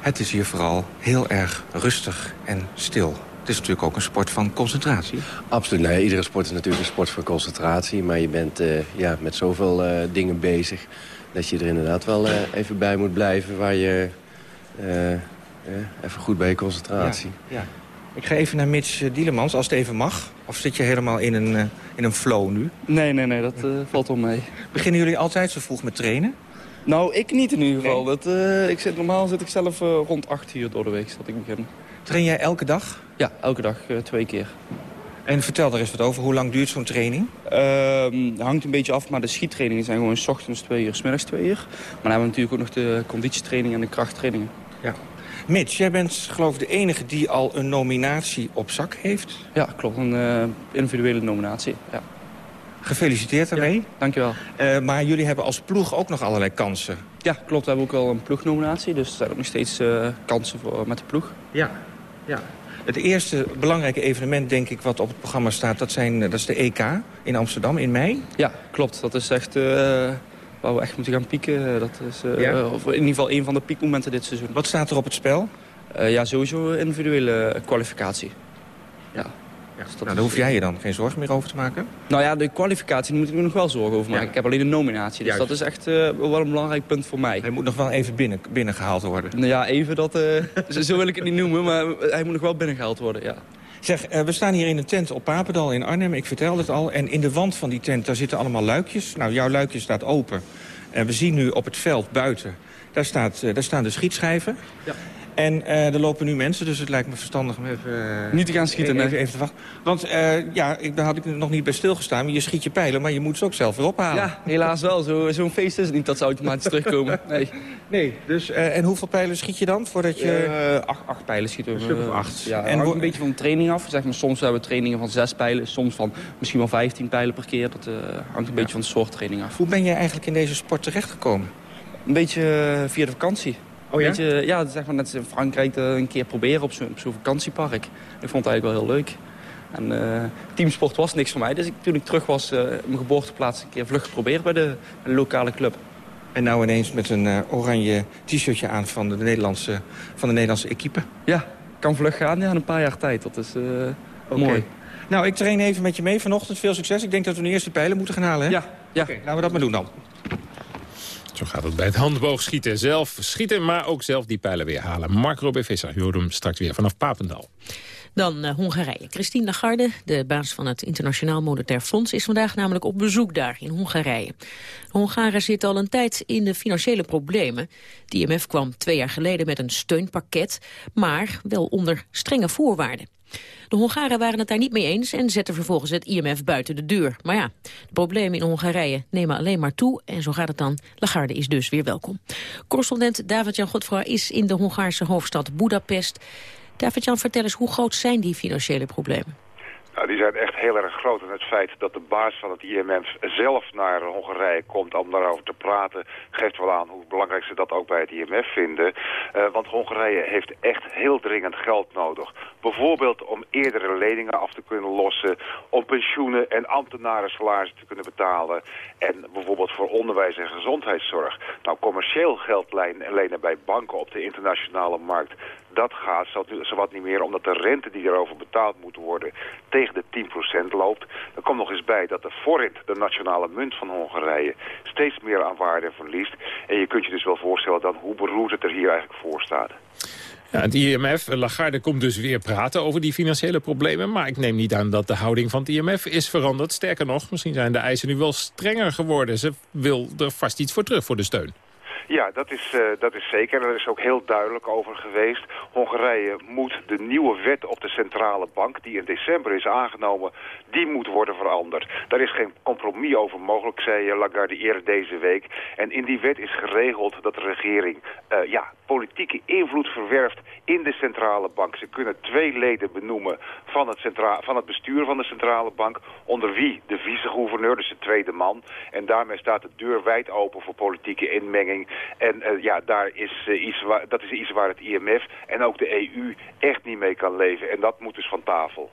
Het is hier vooral heel erg rustig en stil. Het is natuurlijk ook een sport van concentratie. Absoluut. Nee, iedere sport is natuurlijk een sport van concentratie. Maar je bent uh, ja, met zoveel uh, dingen bezig... dat je er inderdaad wel uh, even bij moet blijven... waar je even goed bij je concentratie. Ja, ja. Ik ga even naar Mitch Dielemans, als het even mag. Of zit je helemaal in een, uh, in een flow nu? Nee, nee, nee, dat uh, valt wel mee. Beginnen jullie altijd zo vroeg met trainen? Nou, ik niet in ieder geval. Nee. Dat, uh, ik zit, normaal zit ik zelf rond 8 uur door de week dat ik begin. Train jij elke dag? Ja, elke dag, twee keer. En vertel er eens wat over. Hoe lang duurt zo'n training? Uh, hangt een beetje af, maar de schiettrainingen zijn gewoon s ochtends twee uur, s middags twee uur. Maar dan hebben we natuurlijk ook nog de conditietraining en de krachttrainingen. Ja. Mitch, jij bent geloof ik de enige die al een nominatie op zak heeft. Ja, klopt. Een uh, individuele nominatie, ja. Gefeliciteerd daarmee. Ja, dankjewel. Uh, maar jullie hebben als ploeg ook nog allerlei kansen. Ja, klopt. We hebben ook wel een ploegnominatie. Dus er zijn ook nog steeds uh, kansen voor, met de ploeg. Ja, ja. Het eerste belangrijke evenement, denk ik, wat op het programma staat... dat, zijn, dat is de EK in Amsterdam in mei. Ja, klopt. Dat is echt... Uh waar we echt moeten gaan pieken. Dat is uh, of in ieder geval een van de piekmomenten dit seizoen. Wat staat er op het spel? Ja, sowieso individuele kwalificatie. Ja. Ja, dus nou, daar hoef jij je dan geen zorgen meer over te maken? Nou ja, de kwalificatie moet ik me nog wel zorgen over maken. Ik heb alleen een nominatie, dus dat is echt uh, wel een belangrijk punt voor mij. Hij moet nog wel even binnen, binnengehaald worden. Nou ja, even dat... Uh, (laughs) zo wil ik het niet noemen, maar hij moet nog wel binnengehaald worden, ja. Zeg, uh, we staan hier in een tent op Papendal in Arnhem, ik vertelde het al. En in de wand van die tent, daar zitten allemaal luikjes. Nou, jouw luikje staat open. En we zien nu op het veld buiten, daar, staat, daar staan de schietschijven. Ja. En uh, er lopen nu mensen, dus het lijkt me verstandig om even... Uh, niet te gaan schieten, even, even te wachten. Want uh, ja, ik, daar had ik nog niet bij stilgestaan. Je schiet je pijlen, maar je moet ze ook zelf weer ophalen. Ja, helaas wel. Zo'n zo feest is het niet dat ze automatisch terugkomen. (laughs) Nee. nee dus, en hoeveel pijlen schiet je dan? Voordat je... acht, acht pijlen schieten we. Acht. Ja, en hangt een beetje van de training af. Zeg maar, soms hebben we trainingen van zes pijlen. Soms van misschien wel vijftien pijlen per keer. Dat hangt een beetje van de soort training af. Hoe ben je eigenlijk in deze sport terechtgekomen? Een beetje via de vakantie. Oh ja? Beetje, ja, zeg maar net in Frankrijk uh, een keer proberen op zo'n zo vakantiepark. Ik vond het eigenlijk wel heel leuk. En uh, teamsport was niks voor mij. Dus ik, toen ik terug was, uh, mijn geboorteplaats een keer vlug geprobeerd bij de, lokale club. En nou ineens met een oranje t-shirtje aan van de, Nederlandse, van de Nederlandse equipe. Ja, kan vlug gaan ja, in een paar jaar tijd. Dat is okay. mooi. Nou, ik train even met je mee vanochtend. Veel succes. Ik denk dat we de eerste pijlen moeten gaan halen, hè? Ja. ja. Oké, laten we dat maar doen dan. Zo gaat het bij het handboogschieten. Zelf schieten, maar ook zelf die pijlen weer halen. Mark Robin Visser, hem straks weer vanaf Papendal. Dan uh, Hongarije. Christine Lagarde, de baas van het Internationaal Monetair Fonds... is vandaag namelijk op bezoek daar in Hongarije. De Hongaren zitten al een tijd in de financiële problemen. De IMF kwam twee jaar geleden met een steunpakket... maar wel onder strenge voorwaarden. De Hongaren waren het daar niet mee eens en zetten vervolgens het IMF buiten de deur. Maar ja, de problemen in Hongarije nemen alleen maar toe en zo gaat het dan. Lagarde is dus weer welkom. Correspondent David-Jan Godfroy is in de Hongaarse hoofdstad Budapest. David-Jan, vertel eens, hoe groot zijn die financiële problemen? Nou, die zijn echt heel erg groot. En het feit dat de baas van het IMF zelf naar Hongarije komt om daarover te praten... geeft wel aan hoe belangrijk ze dat ook bij het IMF vinden. Uh, want Hongarije heeft echt heel dringend geld nodig. Bijvoorbeeld om eerdere leningen af te kunnen lossen... om pensioenen en ambtenaren salarissen te kunnen betalen... en bijvoorbeeld voor onderwijs en gezondheidszorg. Nou, commercieel geld lenen bij banken op de internationale markt dat gaat zowat niet meer omdat de rente die erover betaald moet worden tegen de 10% loopt. Er komt nog eens bij dat de forint, de nationale munt van Hongarije, steeds meer aan waarde verliest. En je kunt je dus wel voorstellen dan hoe beroerd het er hier eigenlijk voor staat. Ja, het IMF, Lagarde, komt dus weer praten over die financiële problemen. Maar ik neem niet aan dat de houding van het IMF is veranderd. Sterker nog, misschien zijn de eisen nu wel strenger geworden. Ze wil er vast iets voor terug voor de steun. Ja, dat is, uh, dat is zeker. Er is ook heel duidelijk over geweest. Hongarije moet de nieuwe wet op de centrale bank, die in december is aangenomen, die moet worden veranderd. Daar is geen compromis over mogelijk, zei Lagarde eerder deze week. En in die wet is geregeld dat de regering uh, ja, politieke invloed verwerft in de centrale bank. Ze kunnen twee leden benoemen van het, centra van het bestuur van de centrale bank, onder wie de vice-gouverneur, dus de tweede man. En daarmee staat de deur wijd open voor politieke inmenging en uh, ja, daar is, uh, iets waar, dat is iets waar het IMF en ook de EU echt niet mee kan leven. En dat moet dus van tafel.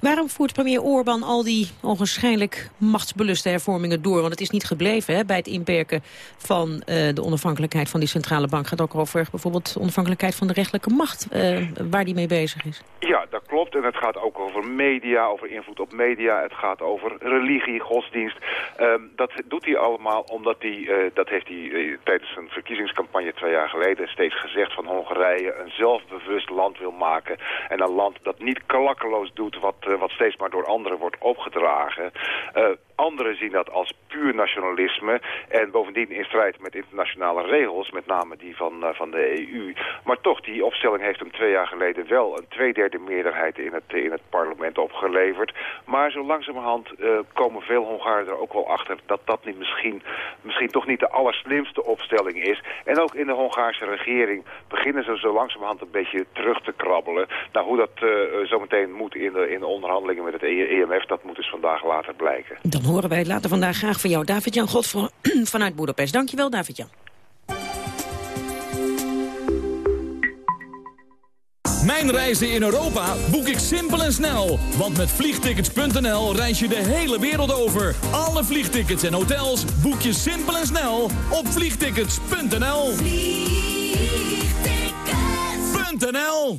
Waarom voert premier Orbán al die onwaarschijnlijk machtsbeluste hervormingen door? Want het is niet gebleven hè, bij het inperken van uh, de onafhankelijkheid van die centrale bank. Het gaat ook over bijvoorbeeld de onafhankelijkheid van de rechtelijke macht, uh, waar die mee bezig is. Ja, dat klopt. En het gaat ook over media, over invloed op media. Het gaat over religie, godsdienst. Um, dat doet hij allemaal omdat hij, uh, dat heeft hij tijdens een verkiezingscampagne twee jaar geleden steeds gezegd van Hongarije een zelfbewust land wil maken. En een land dat niet klakkeloos doet wat eh, wat steeds maar door anderen wordt opgedragen. Uh, Anderen zien dat als puur nationalisme en bovendien in strijd met internationale regels, met name die van, uh, van de EU. Maar toch, die opstelling heeft hem twee jaar geleden wel een tweederde meerderheid in het, in het parlement opgeleverd. Maar zo langzamerhand komen veel Hongaren er ook wel achter dat dat niet misschien, misschien toch niet de allerslimste opstelling is. En ook in de Hongaarse regering beginnen ze zo langzamerhand een beetje terug te krabbelen. Nou, hoe dat zometeen moet in de, in de onderhandelingen met het EMF, dat moet dus vandaag later blijken horen wij later vandaag graag van jou. David-Jan Godfroy (clears throat) vanuit Boedapest. Dankjewel, David-Jan. Mijn reizen in Europa boek ik simpel en snel. Want met vliegtickets.nl reis je de hele wereld over. Alle vliegtickets en hotels boek je simpel en snel op vliegtickets.nl. Vliegtickets.nl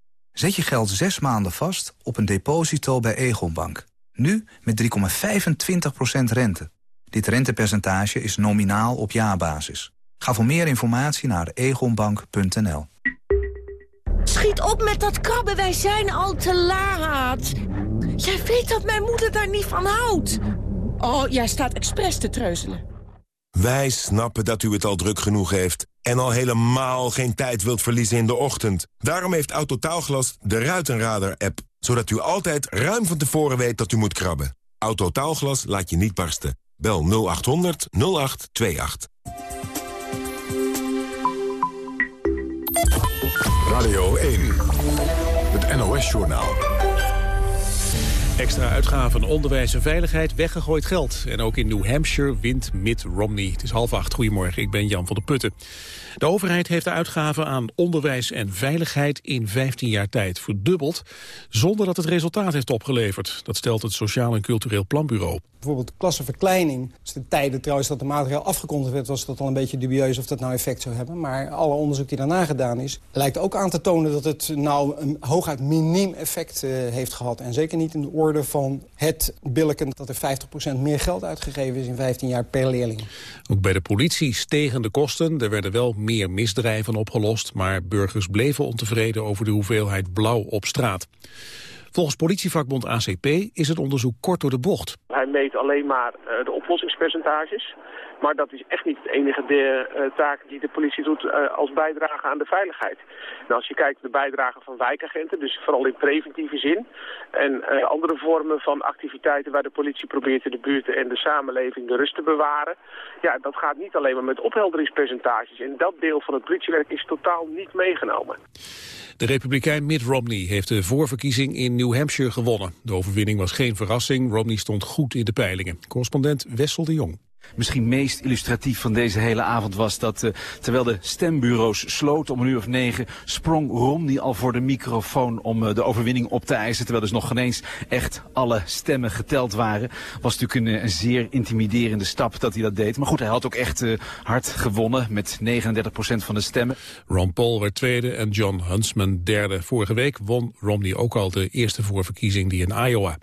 Zet je geld zes maanden vast op een deposito bij Egonbank. Nu met 3,25% rente. Dit rentepercentage is nominaal op jaarbasis. Ga voor meer informatie naar egonbank.nl. Schiet op met dat krabben, wij zijn al te laat. Jij weet dat mijn moeder daar niet van houdt. Oh, jij staat expres te treuzelen. Wij snappen dat u het al druk genoeg heeft... en al helemaal geen tijd wilt verliezen in de ochtend. Daarom heeft Autotaalglas de Ruitenradar-app... zodat u altijd ruim van tevoren weet dat u moet krabben. Autotaalglas laat je niet barsten. Bel 0800 0828. Radio 1, het NOS-journaal. Extra uitgaven, onderwijs en veiligheid, weggegooid geld. En ook in New Hampshire wint Mitt Romney. Het is half acht. Goedemorgen, ik ben Jan van der Putten. De overheid heeft de uitgaven aan onderwijs en veiligheid in 15 jaar tijd verdubbeld, zonder dat het resultaat heeft opgeleverd. Dat stelt het Sociaal en Cultureel Planbureau. Bijvoorbeeld klassenverkleining. Dus de tijden trouwens dat de maatregel afgekondigd werd... was dat al een beetje dubieus of dat nou effect zou hebben. Maar alle onderzoek die daarna gedaan is... lijkt ook aan te tonen dat het nou een hooguit miniem effect uh, heeft gehad. En zeker niet in de orde van het billiken... dat er 50% meer geld uitgegeven is in 15 jaar per leerling. Ook bij de politie stegen de kosten. Er werden wel meer misdrijven opgelost... maar burgers bleven ontevreden over de hoeveelheid blauw op straat. Volgens politievakbond ACP is het onderzoek kort door de bocht. Hij meet alleen maar uh, de oplossingspercentages. Maar dat is echt niet de enige de, uh, taak die de politie doet uh, als bijdrage aan de veiligheid. Nou, als je kijkt naar de bijdrage van wijkagenten, dus vooral in preventieve zin... en andere vormen van activiteiten waar de politie probeert in de buurt en de samenleving de rust te bewaren... ja, dat gaat niet alleen maar met ophelderingspercentages. En dat deel van het politiewerk is totaal niet meegenomen. De republikein Mitt Romney heeft de voorverkiezing in New Hampshire gewonnen. De overwinning was geen verrassing. Romney stond goed in de peilingen. Correspondent Wessel de Jong. Misschien meest illustratief van deze hele avond was dat uh, terwijl de stembureaus sloten om een uur of negen, sprong Romney al voor de microfoon om uh, de overwinning op te eisen. Terwijl dus nog geen eens echt alle stemmen geteld waren. Was natuurlijk een, een, zeer intimiderende stap dat hij dat deed. Maar goed, hij had ook echt hard gewonnen met 39% van de stemmen. Ron Paul werd tweede en John Huntsman derde. Vorige week won Romney ook al de eerste voorverkiezing die in Iowa.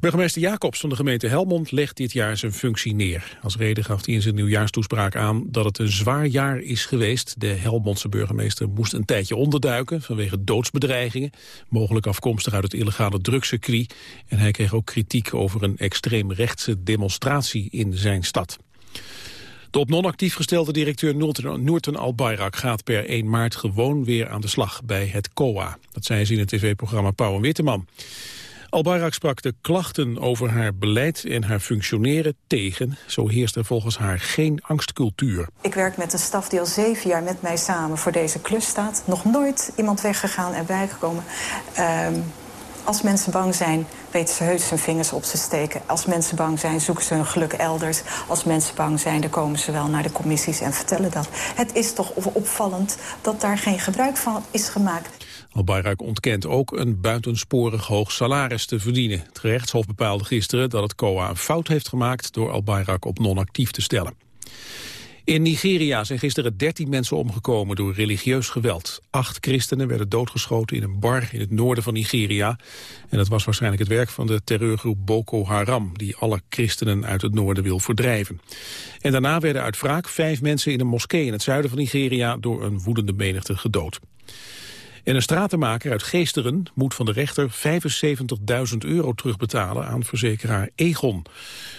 Burgemeester Jacobs van de gemeente Helmond legt dit jaar zijn functie neer. Als reden gaf hij in zijn nieuwjaarstoespraak aan dat het een zwaar jaar is geweest. De Helmondse burgemeester moest een tijdje onderduiken vanwege doodsbedreigingen. Mogelijk afkomstig uit het illegale drugscircuit. En hij kreeg ook kritiek over een extreemrechtse demonstratie in zijn stad. De op non-actief gestelde directeur Noorten Albayrak gaat per 1 maart gewoon weer aan de slag bij het COA. Dat zei ze in het tv-programma Pauw en Witteman. Albayrak sprak de klachten over haar beleid en haar functioneren tegen. Zo heerst er volgens haar geen angstcultuur. Ik werk met een staf die al zeven jaar met mij samen voor deze klus staat. Nog nooit iemand weggegaan en bijgekomen. Um, als mensen bang zijn, weten ze heus hun vingers op te steken. Als mensen bang zijn, zoeken ze hun geluk elders. Als mensen bang zijn, dan komen ze wel naar de commissies en vertellen dat. Het is toch opvallend dat daar geen gebruik van is gemaakt. Al-Bayrak ontkent ook een buitensporig hoog salaris te verdienen. Het gerechtshof bepaalde gisteren dat het COA een fout heeft gemaakt... door Al-Bayrak op non-actief te stellen. In Nigeria zijn gisteren 13 mensen omgekomen door religieus geweld. Acht christenen werden doodgeschoten in een bar in het noorden van Nigeria. En dat was waarschijnlijk het werk van de terreurgroep Boko Haram... die alle christenen uit het noorden wil verdrijven. En daarna werden uit wraak vijf mensen in een moskee in het zuiden van Nigeria... door een woedende menigte gedood. En een stratenmaker uit Geesteren moet van de rechter 75.000 euro terugbetalen aan verzekeraar Egon.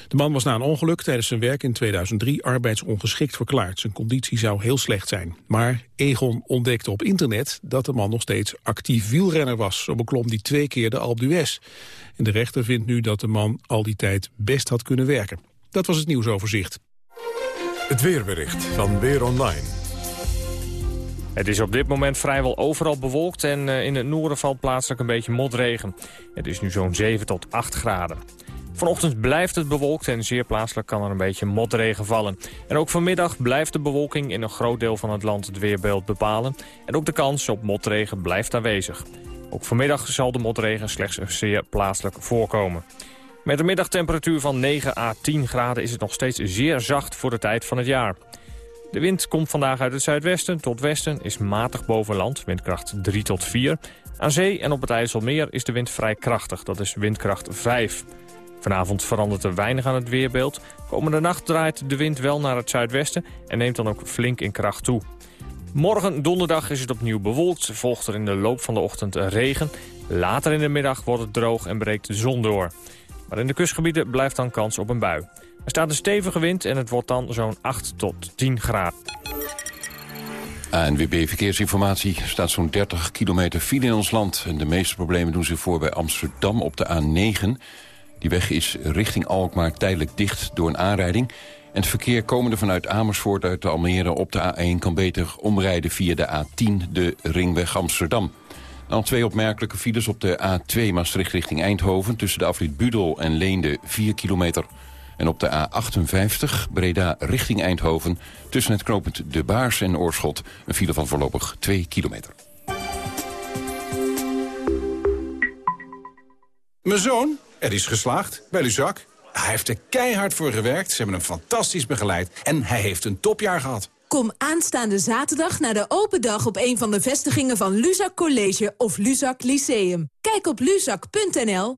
De man was na een ongeluk tijdens zijn werk in 2003 arbeidsongeschikt verklaard. Zijn conditie zou heel slecht zijn. Maar Egon ontdekte op internet dat de man nog steeds actief wielrenner was. Zo beklom hij twee keer de Alpe d'Huez. En de rechter vindt nu dat de man al die tijd best had kunnen werken. Dat was het nieuwsoverzicht. Het weerbericht van Weer Online. Het is op dit moment vrijwel overal bewolkt en eh, in het noorden valt plaatselijk een beetje motregen. Het is nu zo'n 7 tot 8 graden. Vanochtend blijft het bewolkt en zeer plaatselijk kan er een beetje motregen vallen. En ook vanmiddag blijft de bewolking in een groot deel van het land het weerbeeld bepalen. En ook de kans op motregen blijft aanwezig. Ook vanmiddag zal de motregen slechts zeer plaatselijk voorkomen. Met een middagtemperatuur van 9 à 10 graden is het nog steeds zeer zacht voor de tijd van het jaar. De wind komt vandaag uit het zuidwesten tot westen, is matig boven land, windkracht 3 tot 4. Aan zee en op het IJsselmeer is de wind vrij krachtig, dat is windkracht 5. Vanavond verandert er weinig aan het weerbeeld. Komende nacht draait de wind wel naar het zuidwesten en neemt dan ook flink in kracht toe. Morgen donderdag is het opnieuw bewolkt, volgt er in de loop van de ochtend regen. Later in de middag wordt het droog en breekt de zon door. Maar in de kustgebieden blijft dan kans op een bui. Er staat een stevige wind en het wordt dan zo'n 8 tot 10 graden. ANWB Verkeersinformatie staat zo'n 30 kilometer file in ons land. En de meeste problemen doen zich voor bij Amsterdam op de A9. Die weg is richting Alkmaar tijdelijk dicht door een aanrijding. En het verkeer komende vanuit Amersfoort uit de Almere op de A1... kan beter omrijden via de A10, de ringweg Amsterdam. Dan twee opmerkelijke files op de A2 Maastricht richting Eindhoven... tussen de afrit Budel en Leende 4 kilometer... En op de A58 Breda richting Eindhoven... tussen het knooppunt De Baars en Oorschot... een file van voorlopig 2 kilometer. Mijn zoon, er is geslaagd bij Luzak. Hij heeft er keihard voor gewerkt, ze hebben hem fantastisch begeleid... en hij heeft een topjaar gehad. Kom aanstaande zaterdag naar de open dag op een van de vestigingen van Luzak College of Luzak Lyceum. Kijk op luzak.nl.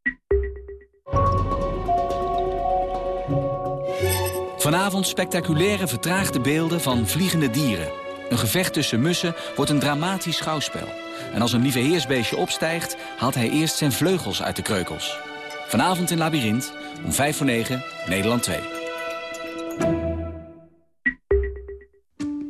Vanavond spectaculaire vertraagde beelden van vliegende dieren. Een gevecht tussen mussen wordt een dramatisch schouwspel. En als een lieve heersbeestje opstijgt, haalt hij eerst zijn vleugels uit de kreukels. Vanavond in Labyrinth, om 5 voor 9, Nederland 2.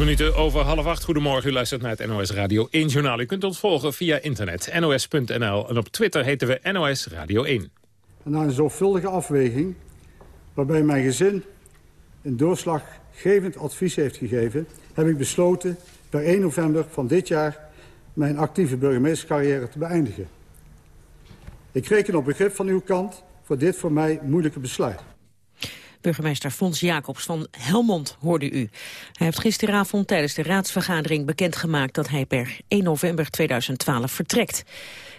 minuten over half acht. Goedemorgen, u luistert naar het NOS Radio 1 Journaal. U kunt ons volgen via internet, nos.nl. En op Twitter heten we NOS Radio 1. na een zorgvuldige afweging, waarbij mijn gezin een doorslaggevend advies heeft gegeven... heb ik besloten per 1 november van dit jaar mijn actieve burgemeesterscarrière te beëindigen. Ik reken op begrip van uw kant voor dit voor mij moeilijke besluit. Burgemeester Fons Jacobs van Helmond hoorde u. Hij heeft gisteravond tijdens de raadsvergadering bekendgemaakt... dat hij per 1 november 2012 vertrekt.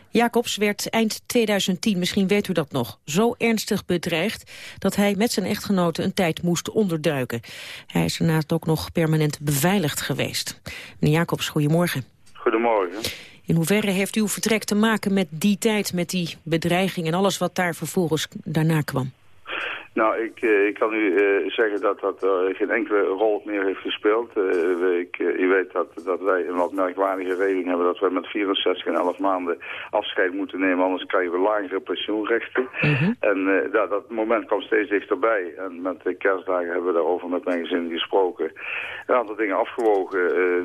Jacobs werd eind 2010, misschien weet u dat nog, zo ernstig bedreigd dat hij met zijn echtgenote een tijd moest onderduiken. Hij is daarnaast ook nog permanent beveiligd geweest. Meneer Jacobs, goedemorgen. Goedemorgen. In hoeverre heeft uw vertrek te maken met die tijd, met die bedreiging en alles wat daar vervolgens daarna kwam? Nou, ik, eh, ik kan u uh, zeggen dat dat uh, geen enkele rol meer heeft gespeeld. ik, u weet dat, dat wij een wat merkwaardige regeling hebben... dat wij met 64 en 11 maanden afscheid moeten nemen... anders krijgen we lagere pensioenrechten. Mhm. En dat, dat moment kwam steeds dichterbij. En met de kerstdagen hebben we daarover met mijn gezin gesproken. Een aantal dingen afgewogen.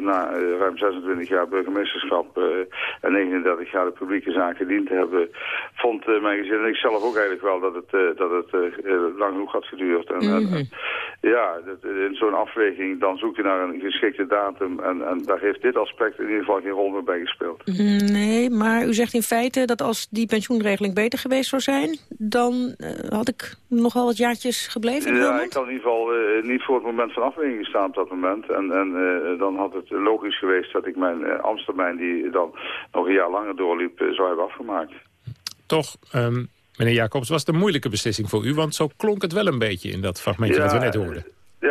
na ruim 26 jaar burgemeesterschap en 39 jaar de publieke zaak gediend te hebben... vond mijn gezin en ik zelf ook eigenlijk wel dat het... dat het lang genoeg had geduurd. En, en, Mhm. ja, dat- in zo'n afweging dan zoek je naar een geschikte datum. En, en daar heeft dit aspect in ieder geval geen rol meer bij gespeeld. Nee, maar u zegt in feite dat als die pensioenregeling beter geweest zou zijn... dan eh, had ik nogal wat jaartjes gebleven in Ja, ik had in ieder geval eh, niet voor het moment van afweging gestaan op dat moment. En, en eh, dan had het logisch geweest dat ik mijn uh, ambtstermijn, die dan nog een jaar langer doorliep, uh, zou hebben afgemaakt. Toch, um, meneer Jacobs, was het een moeilijke beslissing voor u? Want zo klonk het wel een beetje in dat fragmentje ja, wat we net hoorden.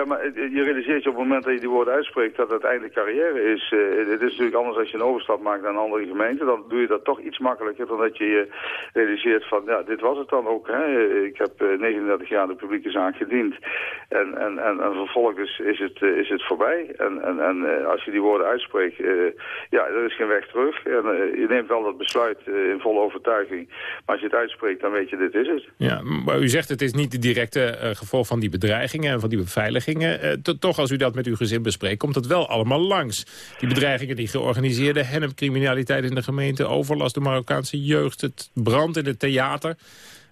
Ja, maar je realiseert je op het moment dat je die woorden uitspreekt dat het einde carrière is. Uh, het is natuurlijk anders als je een overstap maakt naar een andere gemeente. Dan doe je dat toch iets makkelijker dan dat je je realiseert van, ja, dit was het dan ook. Hè? Ik heb uh, 39 jaar de publieke zaak gediend. En, en, en, en vervolgens is het, is het voorbij. En, en, en als je die woorden uitspreekt, ja, er is geen weg terug. En, je neemt wel dat besluit in volle overtuiging. Maar als je het uitspreekt, dan weet je, dit is het. Ja, maar u zegt het is niet de directe gevolg van die bedreigingen en van die beveiliging. Uh, toch als u dat met uw gezin bespreekt, komt het wel allemaal langs. Die bedreigingen, die georganiseerde hennepcriminaliteit in de gemeente... overlast de Marokkaanse jeugd, het brand in het theater.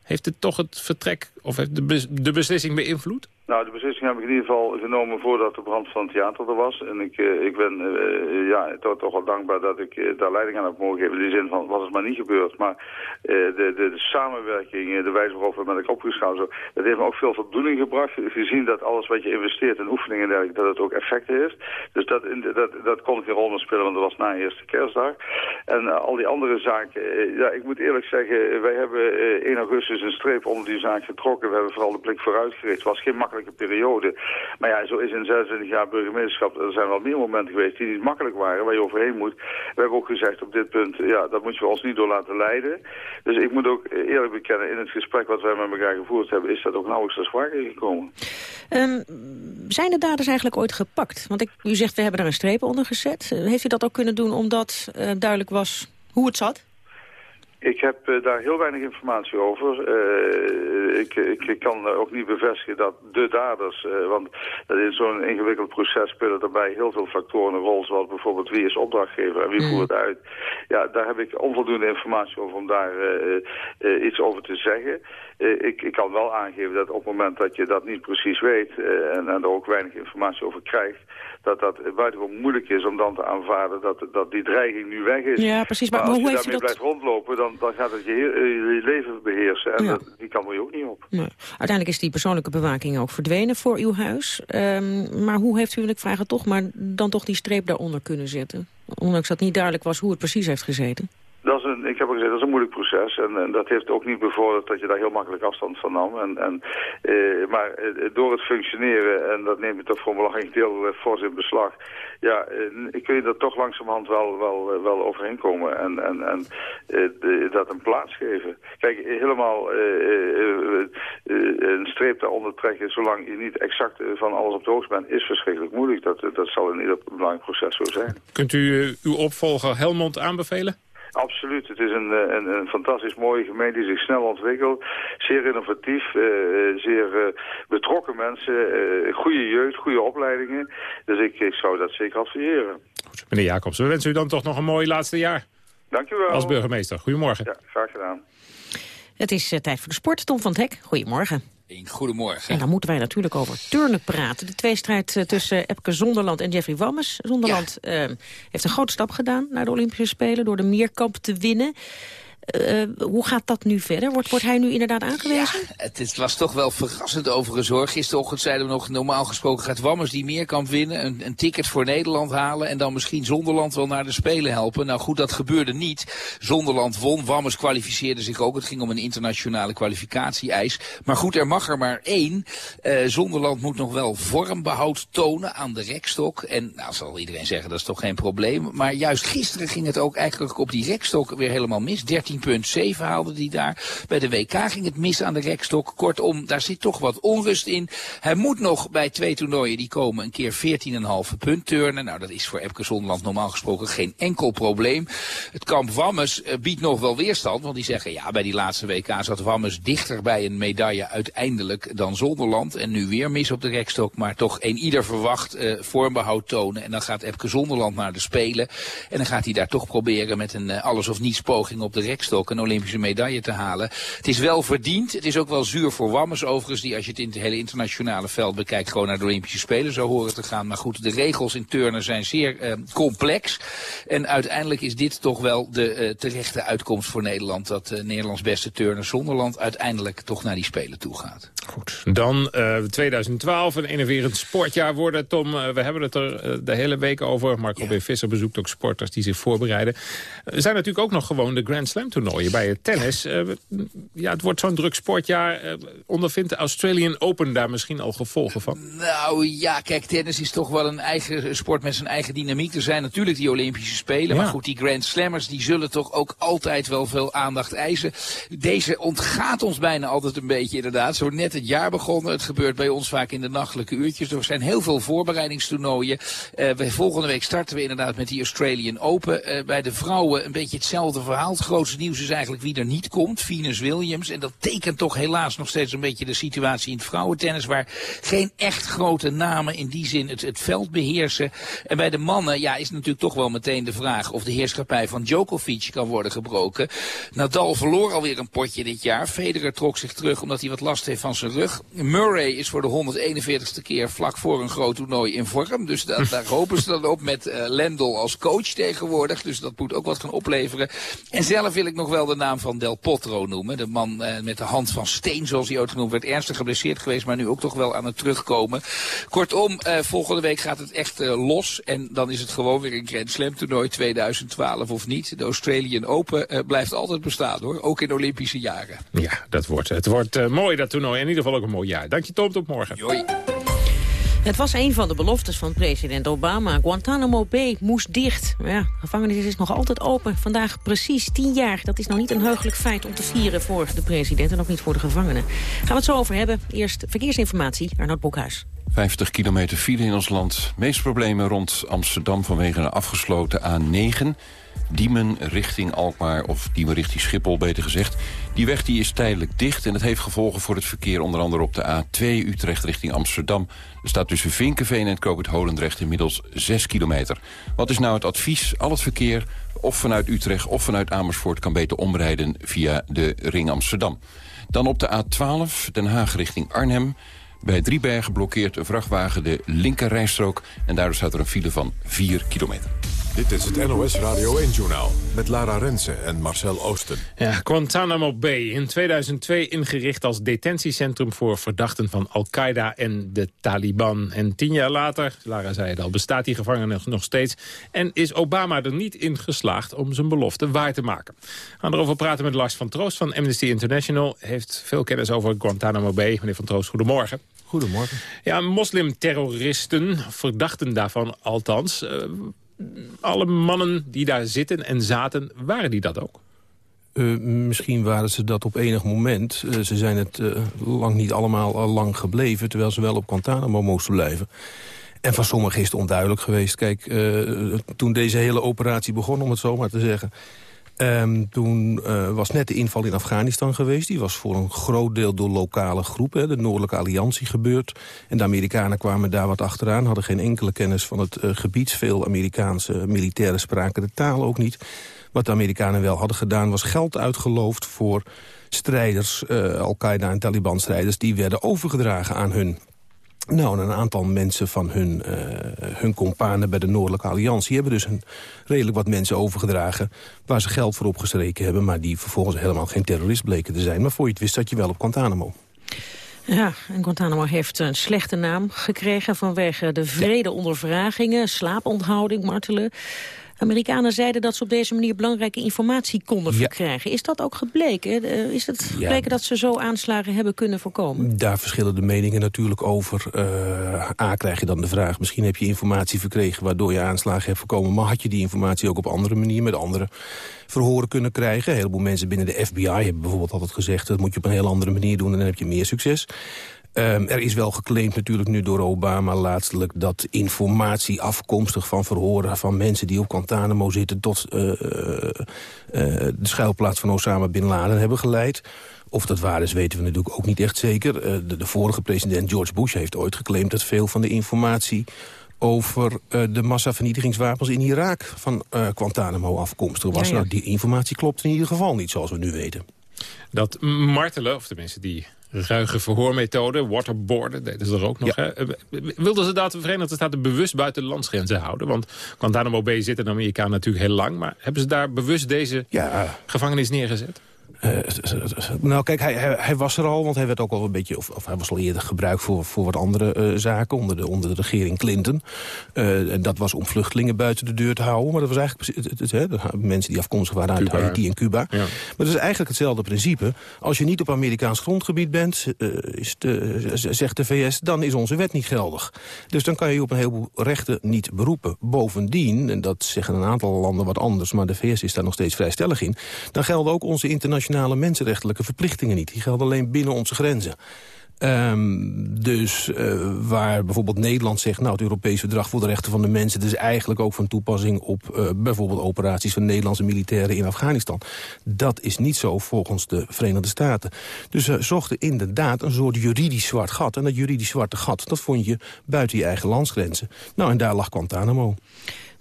Heeft het toch het vertrek of heeft de, de beslissing beïnvloed? Nou, de beslissing heb ik in ieder geval genomen voordat de brand van het theater er was. En ik, uh, ik ben uh, ja, toch, toch wel dankbaar dat ik daar leiding aan heb mogen geven. In de zin van, was het maar niet gebeurd. Maar de, de, de, samenwerking, de wijze waarop we met elkaar opgeschouwd, zo, dat heeft me ook veel voldoening gebracht. Gezien dat alles wat je investeert in oefeningen en dergelijke, dat het ook effect heeft. Dus dat, dat, dat kon geen rol meer spelen, want dat was na eerste kerstdag. En al die andere zaken, ja, ik moet eerlijk zeggen, wij hebben 1 augustus een streep onder die zaak getrokken. We hebben vooral de blik vooruit gericht. Het was geen periode. Maar ja, zo is in 26 jaar burgemeesterschap. Er zijn wel meer momenten geweest die niet makkelijk waren, waar je overheen moet. We hebben ook gezegd op dit punt, ja, dat moet je ons niet door laten leiden. Dus ik moet ook eerlijk bekennen, in het gesprek wat wij met elkaar gevoerd hebben, is dat ook nauwelijks ter sprake gekomen. Um, zijn de daders eigenlijk ooit gepakt? Want ik, u zegt, we hebben er een streep onder gezet. Heeft u dat ook kunnen doen omdat uh, duidelijk was hoe het zat? Ik heb uh, daar heel weinig informatie over. Uh, ik, ik, ik, kan ook niet bevestigen dat de daders, uh, want in zo'n ingewikkeld proces spelen daarbij heel veel factoren een rol, zoals bijvoorbeeld wie is opdrachtgever en wie Mm. voert het uit. Ja, daar heb ik onvoldoende informatie over om daar iets over te zeggen. ik, ik kan wel aangeven dat op het moment dat je dat niet precies weet en, en er ook weinig informatie over krijgt, dat dat buitengewoon moeilijk is om dan te aanvaarden dat, dat die dreiging nu weg is. Ja, precies. Maar, maar als hoe je heeft u daarmee dat... blijft rondlopen, dan, dan gaat het je, je leven beheersen. En Ja. dat, die kan je ook niet op. Nee. Uiteindelijk is die persoonlijke bewaking ook verdwenen voor uw huis. Um, maar hoe heeft u, en ik vraag het toch, maar dan toch die streep daaronder kunnen zetten? Ondanks dat niet duidelijk was hoe het precies heeft gezeten. Dat is een, ik heb al gezegd, dat is een moeilijk proces. En, en dat heeft ook niet bevorderd dat je daar heel makkelijk afstand van nam. En, en, eh, maar eh, door het functioneren, en dat neem je toch voor een belangrijk deel eh, fors in beslag... ja, kun je er toch langzamerhand wel, wel, wel overheen komen en, en, en dat een plaats geven. Kijk, helemaal een streep daaronder trekken... zolang je niet exact van alles op de hoogte bent, is verschrikkelijk moeilijk. Dat, dat zal in ieder belangrijk proces zo zijn. Kunt u uw opvolger Helmond aanbevelen? Absoluut. Het is een, eh, een, een fantastisch mooie gemeente die zich snel ontwikkelt. Zeer innovatief, eh, zeer eh, betrokken mensen, eh, goede jeugd, goede opleidingen. Dus ik, ik zou dat zeker adviseren. Meneer Jacobs, we wensen u dan toch nog een mooi laatste jaar Dank u wel. als burgemeester. Goedemorgen. Ja, graag gedaan. Het is eh, tijd voor de sport. Tom van het Hek, goedemorgen. Goedemorgen. En dan moeten wij natuurlijk over turnen praten. De tweestrijd eh, tussen Epke Zonderland en Jeffrey Wammes. Zonderland eh, heeft een grote stap gedaan naar de Olympische Spelen... door de meerkamp te winnen. Eh, hoe gaat dat nu verder? Wordt, wordt hij nu inderdaad aangewezen? Het, het was toch wel verrassend overigens hoor. Gisterochtend zeiden we nog, normaal gesproken gaat Wammers die meerkamp winnen. Een, een ticket voor Nederland halen en dan misschien Zonderland wel naar de Spelen helpen. Nou goed, dat gebeurde niet. Zonderland won, Wammers kwalificeerde zich ook. Het ging om een internationale kwalificatie-eis. Maar goed, er mag er maar één. Eh, Zonderland moet nog wel vormbehoud tonen aan de rekstok. En nou zal iedereen zeggen, dat is toch geen probleem. Maar juist gisteren ging het ook eigenlijk op die rekstok weer helemaal mis. 13,7 haalde hij daar. Bij de WK ging het mis aan de rekstok. Kortom, daar zit toch wat onrust in. Hij moet nog bij twee toernooien die komen een keer 14,5 punt turnen. Nou, dat is voor Epke Zonderland normaal gesproken geen enkel probleem. Het kamp Wammes eh, biedt nog wel weerstand. Want die zeggen, ja, bij die laatste WK zat Wammes dichter bij een medaille uiteindelijk dan Zonderland. En nu weer mis op de rekstok. Maar toch een ieder verwacht eh, vormbehoud tonen. En dan gaat Epke Zonderland naar de Spelen. En dan gaat hij daar toch proberen met een eh, alles of niets poging op de rekstok een Olympische medaille te halen. Het is wel verdiend. Het is ook wel zuur voor Wammes overigens, die als je het in het hele internationale veld bekijkt, gewoon naar de Olympische Spelen zou horen te gaan. Maar goed, de regels in turnen zijn zeer eh, complex. En uiteindelijk is dit toch wel de uh, terechte uitkomst voor Nederland. Dat uh, Nederlands beste turner Zonderland uiteindelijk toch naar die Spelen toe gaat. Goed, dan 2012, een innoverend sportjaar worden. Tom, we hebben het er de hele week over. Marco ja. B. Visser bezoekt ook sporters die zich voorbereiden. Er zijn natuurlijk ook nog gewoon de Grand Slam toernooien bij het tennis. Ja, ja het wordt zo'n druk sportjaar. ondervindt de Australian Open daar misschien al gevolgen van? Nou ja, kijk, tennis is toch wel een eigen sport met zijn eigen dynamiek. Er zijn natuurlijk die Olympische Spelen. Ja. Maar goed, die Grand Slammers die zullen toch ook altijd wel veel aandacht eisen. Deze ontgaat ons bijna altijd een beetje inderdaad. Zo net het jaar begonnen. Het gebeurt bij ons vaak in de nachtelijke uurtjes. Er zijn heel veel voorbereidingstoernooien. Uh, we, volgende week starten we inderdaad met die Australian Open. Uh, bij de vrouwen een beetje hetzelfde verhaal. Het grootste nieuws is eigenlijk wie er niet komt. Venus Williams. En dat tekent toch helaas nog steeds een beetje de situatie in het vrouwentennis. Waar geen echt grote namen in die zin het, veld beheersen. En bij de mannen ja, is natuurlijk toch wel meteen de vraag of de heerschappij van Djokovic kan worden gebroken. Nadal verloor alweer een potje dit jaar. Federer trok zich terug omdat hij wat last heeft van rug. Murray is voor de 141ste keer vlak voor een groot toernooi in vorm. Dus (laughs) daar hopen ze dan op met uh, Lendl als coach tegenwoordig. Dus dat moet ook wat gaan opleveren. En zelf wil ik nog wel de naam van Del Potro noemen. De man uh, met de hand van steen, zoals hij ooit genoemd werd. Ernstig geblesseerd geweest, maar nu ook toch wel aan het terugkomen. Kortom, uh, volgende week gaat het echt los. En dan is het gewoon weer een Grand Slam toernooi 2012 of niet. De Australian Open blijft altijd bestaan hoor. Ook in Olympische jaren. Ja, dat wordt, het wordt mooi dat toernooi. In ieder geval ook een mooi jaar. Dank je Tom, tot morgen. Joi. Het was een van de beloftes van president Obama. Guantanamo Bay moest dicht. Maar ja, de gevangenis is nog altijd open. Vandaag precies tien jaar. Dat is nog niet een heugelijk feit om te vieren voor de president... en ook niet voor de gevangenen. Gaan we het zo over hebben. Eerst verkeersinformatie, Arnoud Boekhuis. 50 kilometer file in ons land. Meest problemen rond Amsterdam vanwege een afgesloten A9... Diemen richting Alkmaar, of Diemen richting Schiphol beter gezegd. Die weg die is tijdelijk dicht en het heeft gevolgen voor het verkeer... onder andere op de A2 Utrecht richting Amsterdam. Er staat tussen Vinkenveen en Koop het Holendrecht inmiddels 6 kilometer. Wat is nou het advies? Al het verkeer, of vanuit Utrecht of vanuit Amersfoort... kan beter omrijden via de Ring Amsterdam. Dan op de A12 Den Haag richting Arnhem... Bij Driebergen blokkeert een vrachtwagen de linkerrijstrook... en daardoor staat er een file van 4 kilometer. Dit is het NOS Radio 1-journaal met Lara Rensen en Marcel Oosten. Ja, Guantanamo Bay, in 2002 ingericht als detentiecentrum voor verdachten van Al-Qaeda en de Taliban. En tien jaar later, Lara zei het al, bestaat die gevangenis nog steeds... en is Obama er niet in geslaagd om zijn belofte waar te maken. We gaan erover praten met Lars van Troost van Amnesty International. Heeft veel kennis over Guantanamo Bay. Meneer van Troost, goedemorgen. Goedemorgen. Ja, moslimterroristen, verdachten daarvan althans... Uh, alle mannen die daar zitten en zaten, waren die dat ook? Uh, misschien waren ze dat op enig moment. Uh, ze zijn het uh, lang niet allemaal al lang gebleven... terwijl ze wel op Guantanamo moesten blijven. En van sommigen is het onduidelijk geweest. Kijk, toen deze hele operatie begon, om het zo maar te zeggen... Um, toen uh, was net de inval in Afghanistan geweest. Die was voor een groot deel door lokale groepen, de Noordelijke Alliantie, gebeurd. En de Amerikanen kwamen daar wat achteraan, hadden geen enkele kennis van het uh, gebied. Veel Amerikaanse militairen spraken de taal ook niet. Wat de Amerikanen wel hadden gedaan, was geld uitgeloofd voor strijders, uh, Al-Qaeda en Taliban-strijders... die werden overgedragen aan hun nou, een aantal mensen van hun, uh, hun companen bij de Noordelijke Alliantie... hebben dus een, redelijk wat mensen overgedragen... waar ze geld voor opgestreken hebben... maar die vervolgens helemaal geen terrorist bleken te zijn. Maar voor je het wist zat je wel op Guantanamo. Ja, en Guantanamo heeft een slechte naam gekregen... vanwege de vrede ondervragingen, slaaponthouding, martelen... Amerikanen zeiden dat ze op deze manier belangrijke informatie konden verkrijgen. Is dat ook gebleken? Eh, is het gebleken dat ze zo aanslagen hebben kunnen voorkomen? Daar verschillen de meningen natuurlijk over. Uh, A, krijg je dan de vraag, misschien heb je informatie verkregen... waardoor je aanslagen hebt voorkomen. Maar had je die informatie ook op andere manier met andere verhoren kunnen krijgen? Een heleboel mensen binnen de FBI hebben bijvoorbeeld altijd gezegd... dat moet je op een heel andere manier doen en dan heb je meer succes. Um, er is wel geclaimd natuurlijk nu door Obama laatstelijk... dat informatie afkomstig van verhoren van mensen die op Guantanamo zitten... tot uh, uh, de schuilplaats van Osama Bin Laden hebben geleid. Of dat waar is, weten we natuurlijk ook niet echt zeker. De, de, vorige president George Bush heeft ooit geclaimd... dat veel van de informatie over uh, de massavernietigingswapens in Irak van uh, Guantanamo afkomstig was. Ja, ja. Nou, die informatie klopt in ieder geval niet, zoals we nu weten. Dat martelen, of tenminste die ruige verhoormethode, waterboarden, deden ze er ook nog. Eh, Wilden ze dat de Verenigde Staten bewust buiten de landsgrenzen houden? Want Guantanamo Bay zit in Amerika natuurlijk heel lang. Maar hebben ze daar bewust deze gevangenis neergezet? Uh, nou kijk, hij, hij, hij, was er al, want hij werd ook al een beetje, of, of hij was al eerder gebruikt voor, voor wat andere uh, zaken onder de, onder de regering Clinton. Uh, en dat was om vluchtelingen buiten de deur te houden. Maar dat was eigenlijk het, het, het, het mensen die afkomstig waren uit Haiti en Cuba. Ja. Maar dat is eigenlijk hetzelfde principe. Als je niet op Amerikaans grondgebied bent, is de, zegt de VS, dan is onze wet niet geldig. Dus dan kan je op een heleboel rechten niet beroepen. Bovendien, en dat zeggen een aantal landen wat anders, maar de VS is daar nog steeds vrij stellig in, dan gelden ook onze internationale mensenrechtelijke verplichtingen niet. Die gelden alleen binnen onze grenzen. Um, dus uh, waar bijvoorbeeld Nederland zegt... nou, het Europees Verdrag voor de Rechten van de Mensen... dat is eigenlijk ook van toepassing op uh, bijvoorbeeld operaties... van Nederlandse militairen in Afghanistan. Dat is niet zo volgens de Verenigde Staten. Dus ze zochten inderdaad een soort juridisch zwart gat. En dat juridisch zwarte gat, dat vond je buiten je eigen landsgrenzen. Nou, en daar lag Guantanamo.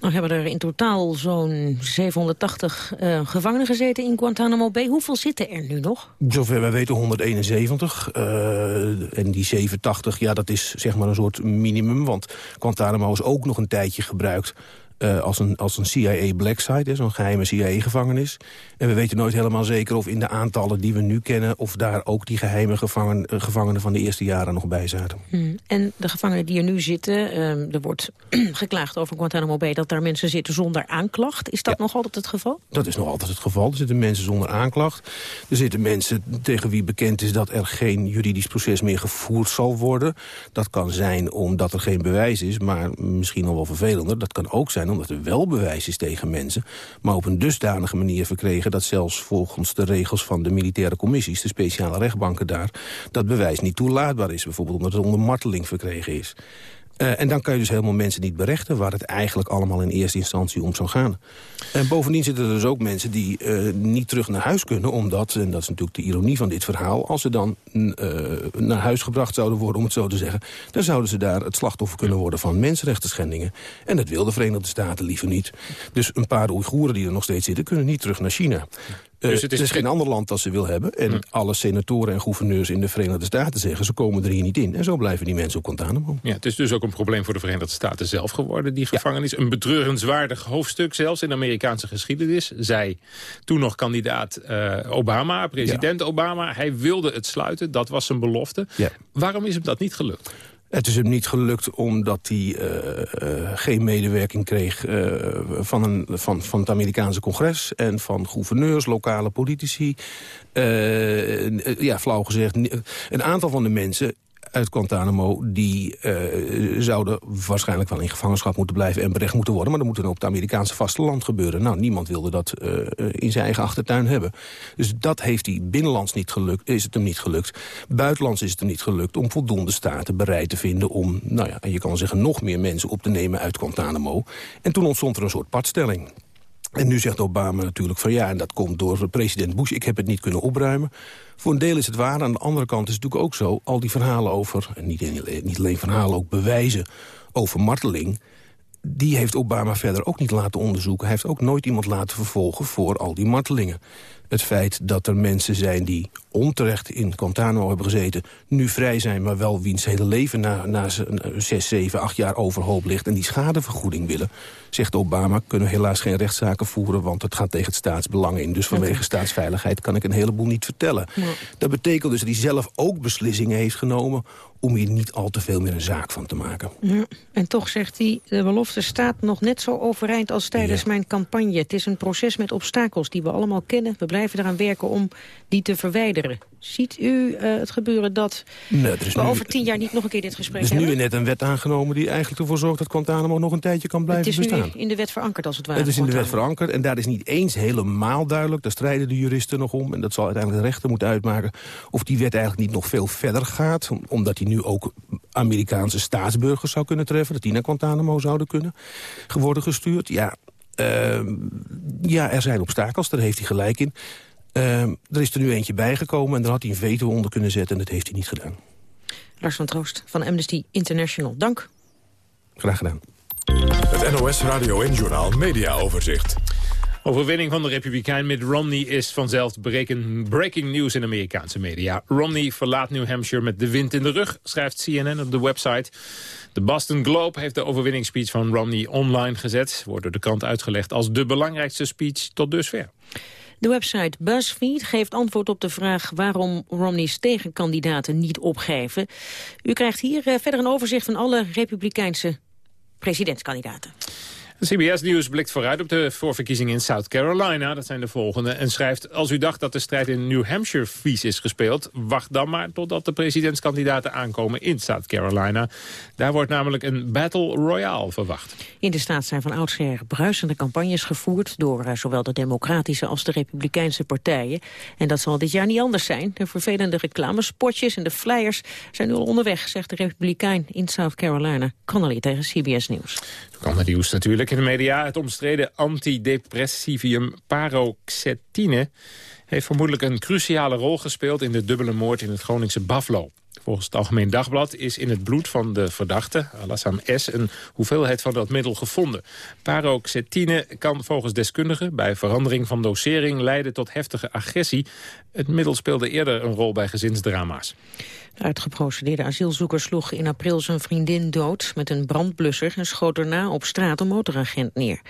Nou hebben er in totaal zo'n 780 uh, gevangenen gezeten in Guantanamo Bay. Hoeveel zitten er nu nog? Zover wij weten 171. Uh, en die 87, ja, dat is zeg maar een soort minimum. Want Guantanamo is ook nog een tijdje gebruikt uh, als, een, als een CIA black site, zo'n geheime CIA-gevangenis. En we weten nooit helemaal zeker of in de aantallen die we nu kennen... of daar ook die geheime gevangen, uh, gevangenen van de eerste jaren nog bij zaten. Hmm. En de gevangenen die er nu zitten, uh, er wordt (clears throat) geklaagd over Guantanamo Bay... dat daar mensen zitten zonder aanklacht. Is dat ja. nog altijd het geval? Dat is nog altijd het geval. Er zitten mensen zonder aanklacht. Er zitten mensen tegen wie bekend is dat er geen juridisch proces meer gevoerd zal worden. Dat kan zijn omdat er geen bewijs is, maar misschien nog wel vervelender. Dat kan ook zijn omdat er wel bewijs is tegen mensen... maar op een dusdanige manier verkregen... dat zelfs volgens de regels van de militaire commissies... de speciale rechtbanken daar, dat bewijs niet toelaatbaar is. Bijvoorbeeld omdat het onder marteling verkregen is. Uh, en dan kan je dus helemaal mensen niet berechten... waar het eigenlijk allemaal in eerste instantie om zou gaan. En bovendien zitten er dus ook mensen die uh, niet terug naar huis kunnen... omdat, en dat is natuurlijk de ironie van dit verhaal... als ze dan uh, naar huis gebracht zouden worden, om het zo te zeggen... dan zouden ze daar het slachtoffer kunnen worden van mensenrechten schendingen. En dat wil de Verenigde Staten liever niet. Dus een paar Oeigoeren die er nog steeds zitten... kunnen niet terug naar China. Uh, dus het is, het is geen ander land dat ze wil hebben. En hm. alle senatoren en gouverneurs in de Verenigde Staten zeggen... ze komen er hier niet in. En zo blijven die mensen op Guantanamo. Ja, het is dus ook een probleem voor de Verenigde Staten zelf geworden, die gevangenis. Ja. Een betreurenswaardig hoofdstuk zelfs in de Amerikaanse geschiedenis. Zij, toen nog kandidaat uh, Obama, president ja. Obama... hij wilde het sluiten, dat was zijn belofte. Ja. Waarom is hem dat niet gelukt? Het is hem niet gelukt omdat hij uh, uh, geen medewerking kreeg uh, van, een, van, van het Amerikaanse congres... en van gouverneurs, lokale politici. ja, flauw gezegd, een aantal van de mensen uit Guantanamo... die uh, zouden waarschijnlijk wel in gevangenschap moeten blijven... en berecht moeten worden, maar dat moet dan op het Amerikaanse vasteland gebeuren. Nou, niemand wilde dat uh, in zijn eigen achtertuin hebben. Dus dat heeft hij binnenlands niet gelukt, is het hem niet gelukt. Buitenlands is het hem niet gelukt om voldoende staten bereid te vinden... om, nou ja, je kan zeggen, nog meer mensen op te nemen uit Guantanamo. En toen ontstond er een soort partstelling. En nu zegt Obama natuurlijk van ja, en dat komt door president Bush. Ik heb het niet kunnen opruimen. Voor een deel is het waar. Aan de andere kant is het natuurlijk ook zo... al die verhalen over, en niet, niet alleen verhalen, ook bewijzen over marteling... die heeft Obama verder ook niet laten onderzoeken. Hij heeft ook nooit iemand laten vervolgen voor al die martelingen. Het feit dat er mensen zijn die onterecht in Guantanamo hebben gezeten... nu vrij zijn, maar wel wiens hele leven na, na zes, zeven, acht jaar overhoop ligt... en die schadevergoeding willen, zegt Obama... kunnen helaas geen rechtszaken voeren, want het gaat tegen het staatsbelang in. Dus vanwege okay. staatsveiligheid kan ik een heleboel niet vertellen. Ja. Dat betekent dus dat hij zelf ook beslissingen heeft genomen om hier niet al te veel meer een zaak van te maken. Ja, en toch zegt hij, de belofte staat nog net zo overeind als tijdens ja. mijn campagne. Het is een proces met obstakels die we allemaal kennen. We blijven eraan werken om die te verwijderen. Ziet u uh, het gebeuren dat nee, we nu, over tien jaar niet nog een keer dit gesprek hebben? Er is nu net een wet aangenomen die eigenlijk ervoor zorgt... dat Guantanamo nog een tijdje kan blijven bestaan. Het is nu in de wet verankerd als het ware. Het is in de wet verankerd en daar is niet eens helemaal duidelijk. Daar strijden de juristen nog om. En dat zal uiteindelijk de rechter moeten uitmaken... of die wet eigenlijk niet nog veel verder gaat. Omdat die nu ook Amerikaanse staatsburgers zou kunnen treffen. Dat die naar Guantanamo zouden kunnen worden gestuurd. Ja, uh, ja er zijn obstakels, daar heeft hij gelijk in. Uh, er is er nu eentje bijgekomen en daar had hij een veto onder kunnen zetten... en dat heeft hij niet gedaan. Lars van Troost van Amnesty International, dank. Graag gedaan. Het NOS Radio en Journal Media Overzicht. Overwinning van de Republikein Mitt Romney is vanzelf breaking, breaking news in Amerikaanse media. Romney verlaat New Hampshire met de wind in de rug, schrijft CNN op de website. De Boston Globe heeft de overwinningsspeech van Romney online gezet. Wordt door de krant uitgelegd als de belangrijkste speech tot dusver. De website BuzzFeed geeft antwoord op de vraag waarom Romney's tegenkandidaten niet opgeven. U krijgt hier eh, verder een overzicht van alle republikeinse presidentskandidaten. CBS Nieuws blikt vooruit op de voorverkiezingen in South Carolina. Dat zijn de volgende. En schrijft, als u dacht dat de strijd in New Hampshire vies is gespeeld... wacht dan maar totdat de presidentskandidaten aankomen in South Carolina. Daar wordt namelijk een battle royale verwacht. In de staat zijn van oudsher bruisende campagnes gevoerd... door eh, zowel de democratische als de republikeinse partijen. En dat zal dit jaar niet anders zijn. De vervelende reclamespotjes en de flyers zijn nu al onderweg... zegt de republikein in South Carolina. Connolly tegen CBS Nieuws. Kan het nieuws natuurlijk in de media. Het omstreden antidepressivium paroxetine heeft vermoedelijk een cruciale rol gespeeld in de dubbele moord in het Groningse Buffalo. Volgens het Algemeen Dagblad is in het bloed van de verdachte, Alassane S., een hoeveelheid van dat middel gevonden. Paroxetine kan volgens deskundigen bij verandering van dosering leiden tot heftige agressie. Het middel speelde eerder een rol bij gezinsdrama's. De uitgeprocedeerde asielzoeker sloeg in april zijn vriendin dood met een brandblusser en schoot daarna op straat een motoragent neer.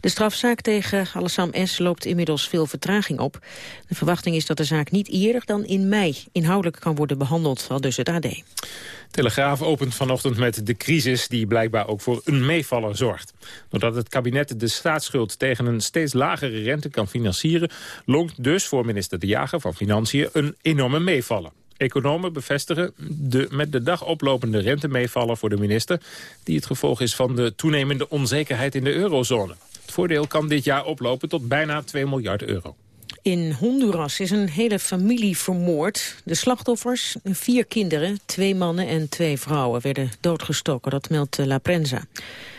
De strafzaak tegen Alassam S. loopt inmiddels veel vertraging op. De verwachting is dat de zaak niet eerder dan in mei inhoudelijk kan worden behandeld, al dus het AD. Telegraaf opent vanochtend met de crisis die blijkbaar ook voor een meevaller zorgt. Doordat het kabinet de staatsschuld tegen een steeds lagere rente kan financieren... longt dus voor minister De Jager van Financiën een enorme meevaller. Economen bevestigen de met de dag oplopende rentemeevaller voor de minister... die het gevolg is van de toenemende onzekerheid in de eurozone. Het voordeel kan dit jaar oplopen tot bijna 2 miljard euro. In Honduras is een hele familie vermoord. De slachtoffers, vier kinderen, twee mannen en twee vrouwen... werden doodgestoken, dat meldt La Prensa.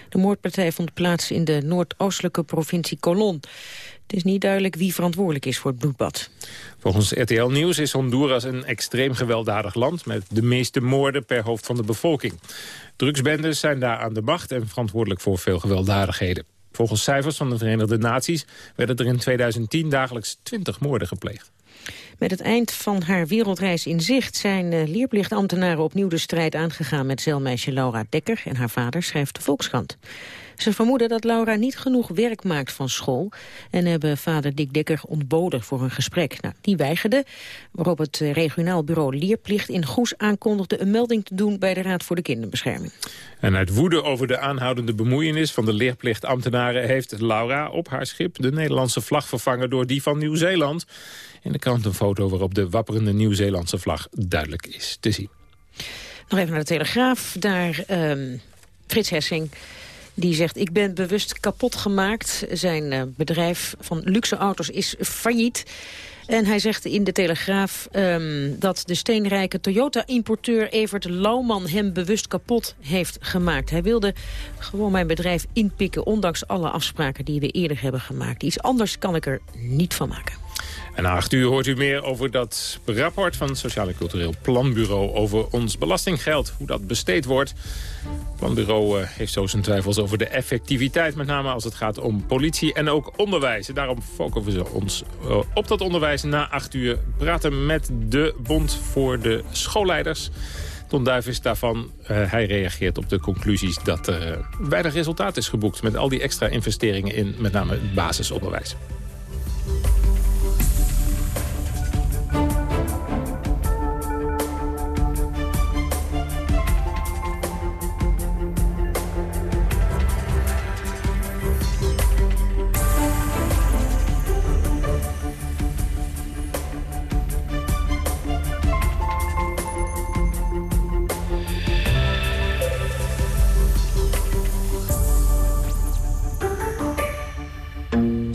De moordpartij vond plaats in de noordoostelijke provincie Colón. Het is niet duidelijk wie verantwoordelijk is voor het bloedbad. Volgens RTL Nieuws is Honduras een extreem gewelddadig land... met de meeste moorden per hoofd van de bevolking. Drugsbendes zijn daar aan de macht en verantwoordelijk voor veel gewelddadigheden. Volgens cijfers van de Verenigde Naties werden er in 2010 dagelijks 20 moorden gepleegd. Met het eind van haar wereldreis in zicht zijn uh, leerplichtambtenaren opnieuw de strijd aangegaan met zeilmeisje Laura Dekker en haar vader, schrijft de Volkskrant. Ze vermoeden dat Laura niet genoeg werk maakt van school... en hebben vader Dick Dekker ontboden voor een gesprek. Nou, die weigerde, waarop het eh, regionaal bureau Leerplicht in Goes aankondigde... een melding te doen bij de Raad voor de Kinderbescherming. En uit woede over de aanhoudende bemoeienis van de leerplichtambtenaren... heeft Laura op haar schip de Nederlandse vlag vervangen door die van Nieuw-Zeeland. In de krant een foto waarop de wapperende Nieuw-Zeelandse vlag duidelijk is te zien. Nog even naar de Telegraaf. Daar um, Frits Hessing die zegt, ik ben bewust kapot gemaakt. Zijn uh, bedrijf van luxe auto's is failliet. En hij zegt in de Telegraaf um, dat de steenrijke Toyota-importeur Evert Lauwman hem bewust kapot heeft gemaakt. Hij wilde gewoon mijn bedrijf inpikken, ondanks alle afspraken die we eerder hebben gemaakt. Iets anders kan ik er niet van maken. Na acht uur hoort u meer over dat rapport van het Sociaal en Cultureel Planbureau... over ons belastinggeld, hoe dat besteed wordt. Het planbureau eh, heeft zo zijn twijfels over de effectiviteit... met name als het gaat om politie en ook onderwijs. daarom focussen we ons eh, op dat onderwijs na acht uur. Praten met de Bond voor de Schoolleiders... Ton Duif is daarvan. Uh, hij reageert op de conclusies dat er weinig resultaat is geboekt... met al die extra investeringen in met name het basisonderwijs.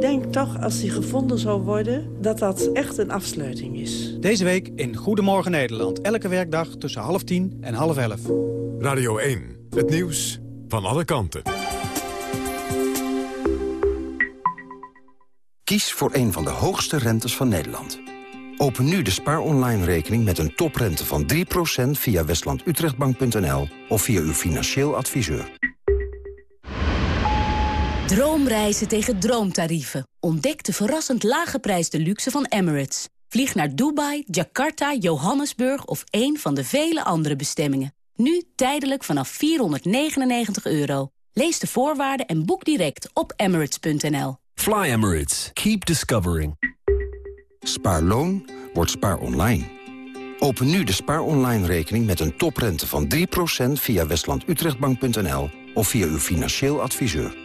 Denk toch, als die gevonden zou worden, dat dat echt een afsluiting is. Deze week in Goedemorgen Nederland. Elke werkdag tussen half tien en half elf. Radio 1, het nieuws van alle kanten. Kies voor een van de hoogste rentes van Nederland. Open nu de Spaar Online rekening met een toprente van 3% via westlandutrechtbank.nl of via uw financieel adviseur. Droomreizen tegen droomtarieven. Ontdek de verrassend laaggeprijsde luxe van Emirates. Vlieg naar Dubai, Jakarta, Johannesburg of een van de vele andere bestemmingen. Nu tijdelijk vanaf 499 euro. Lees de voorwaarden en boek direct op emirates.nl. Fly Emirates. Keep discovering. Spaarloon wordt spaar online. Open nu de spaar online rekening met een toprente van 3% via westlandutrechtbank.nl of via uw financieel adviseur.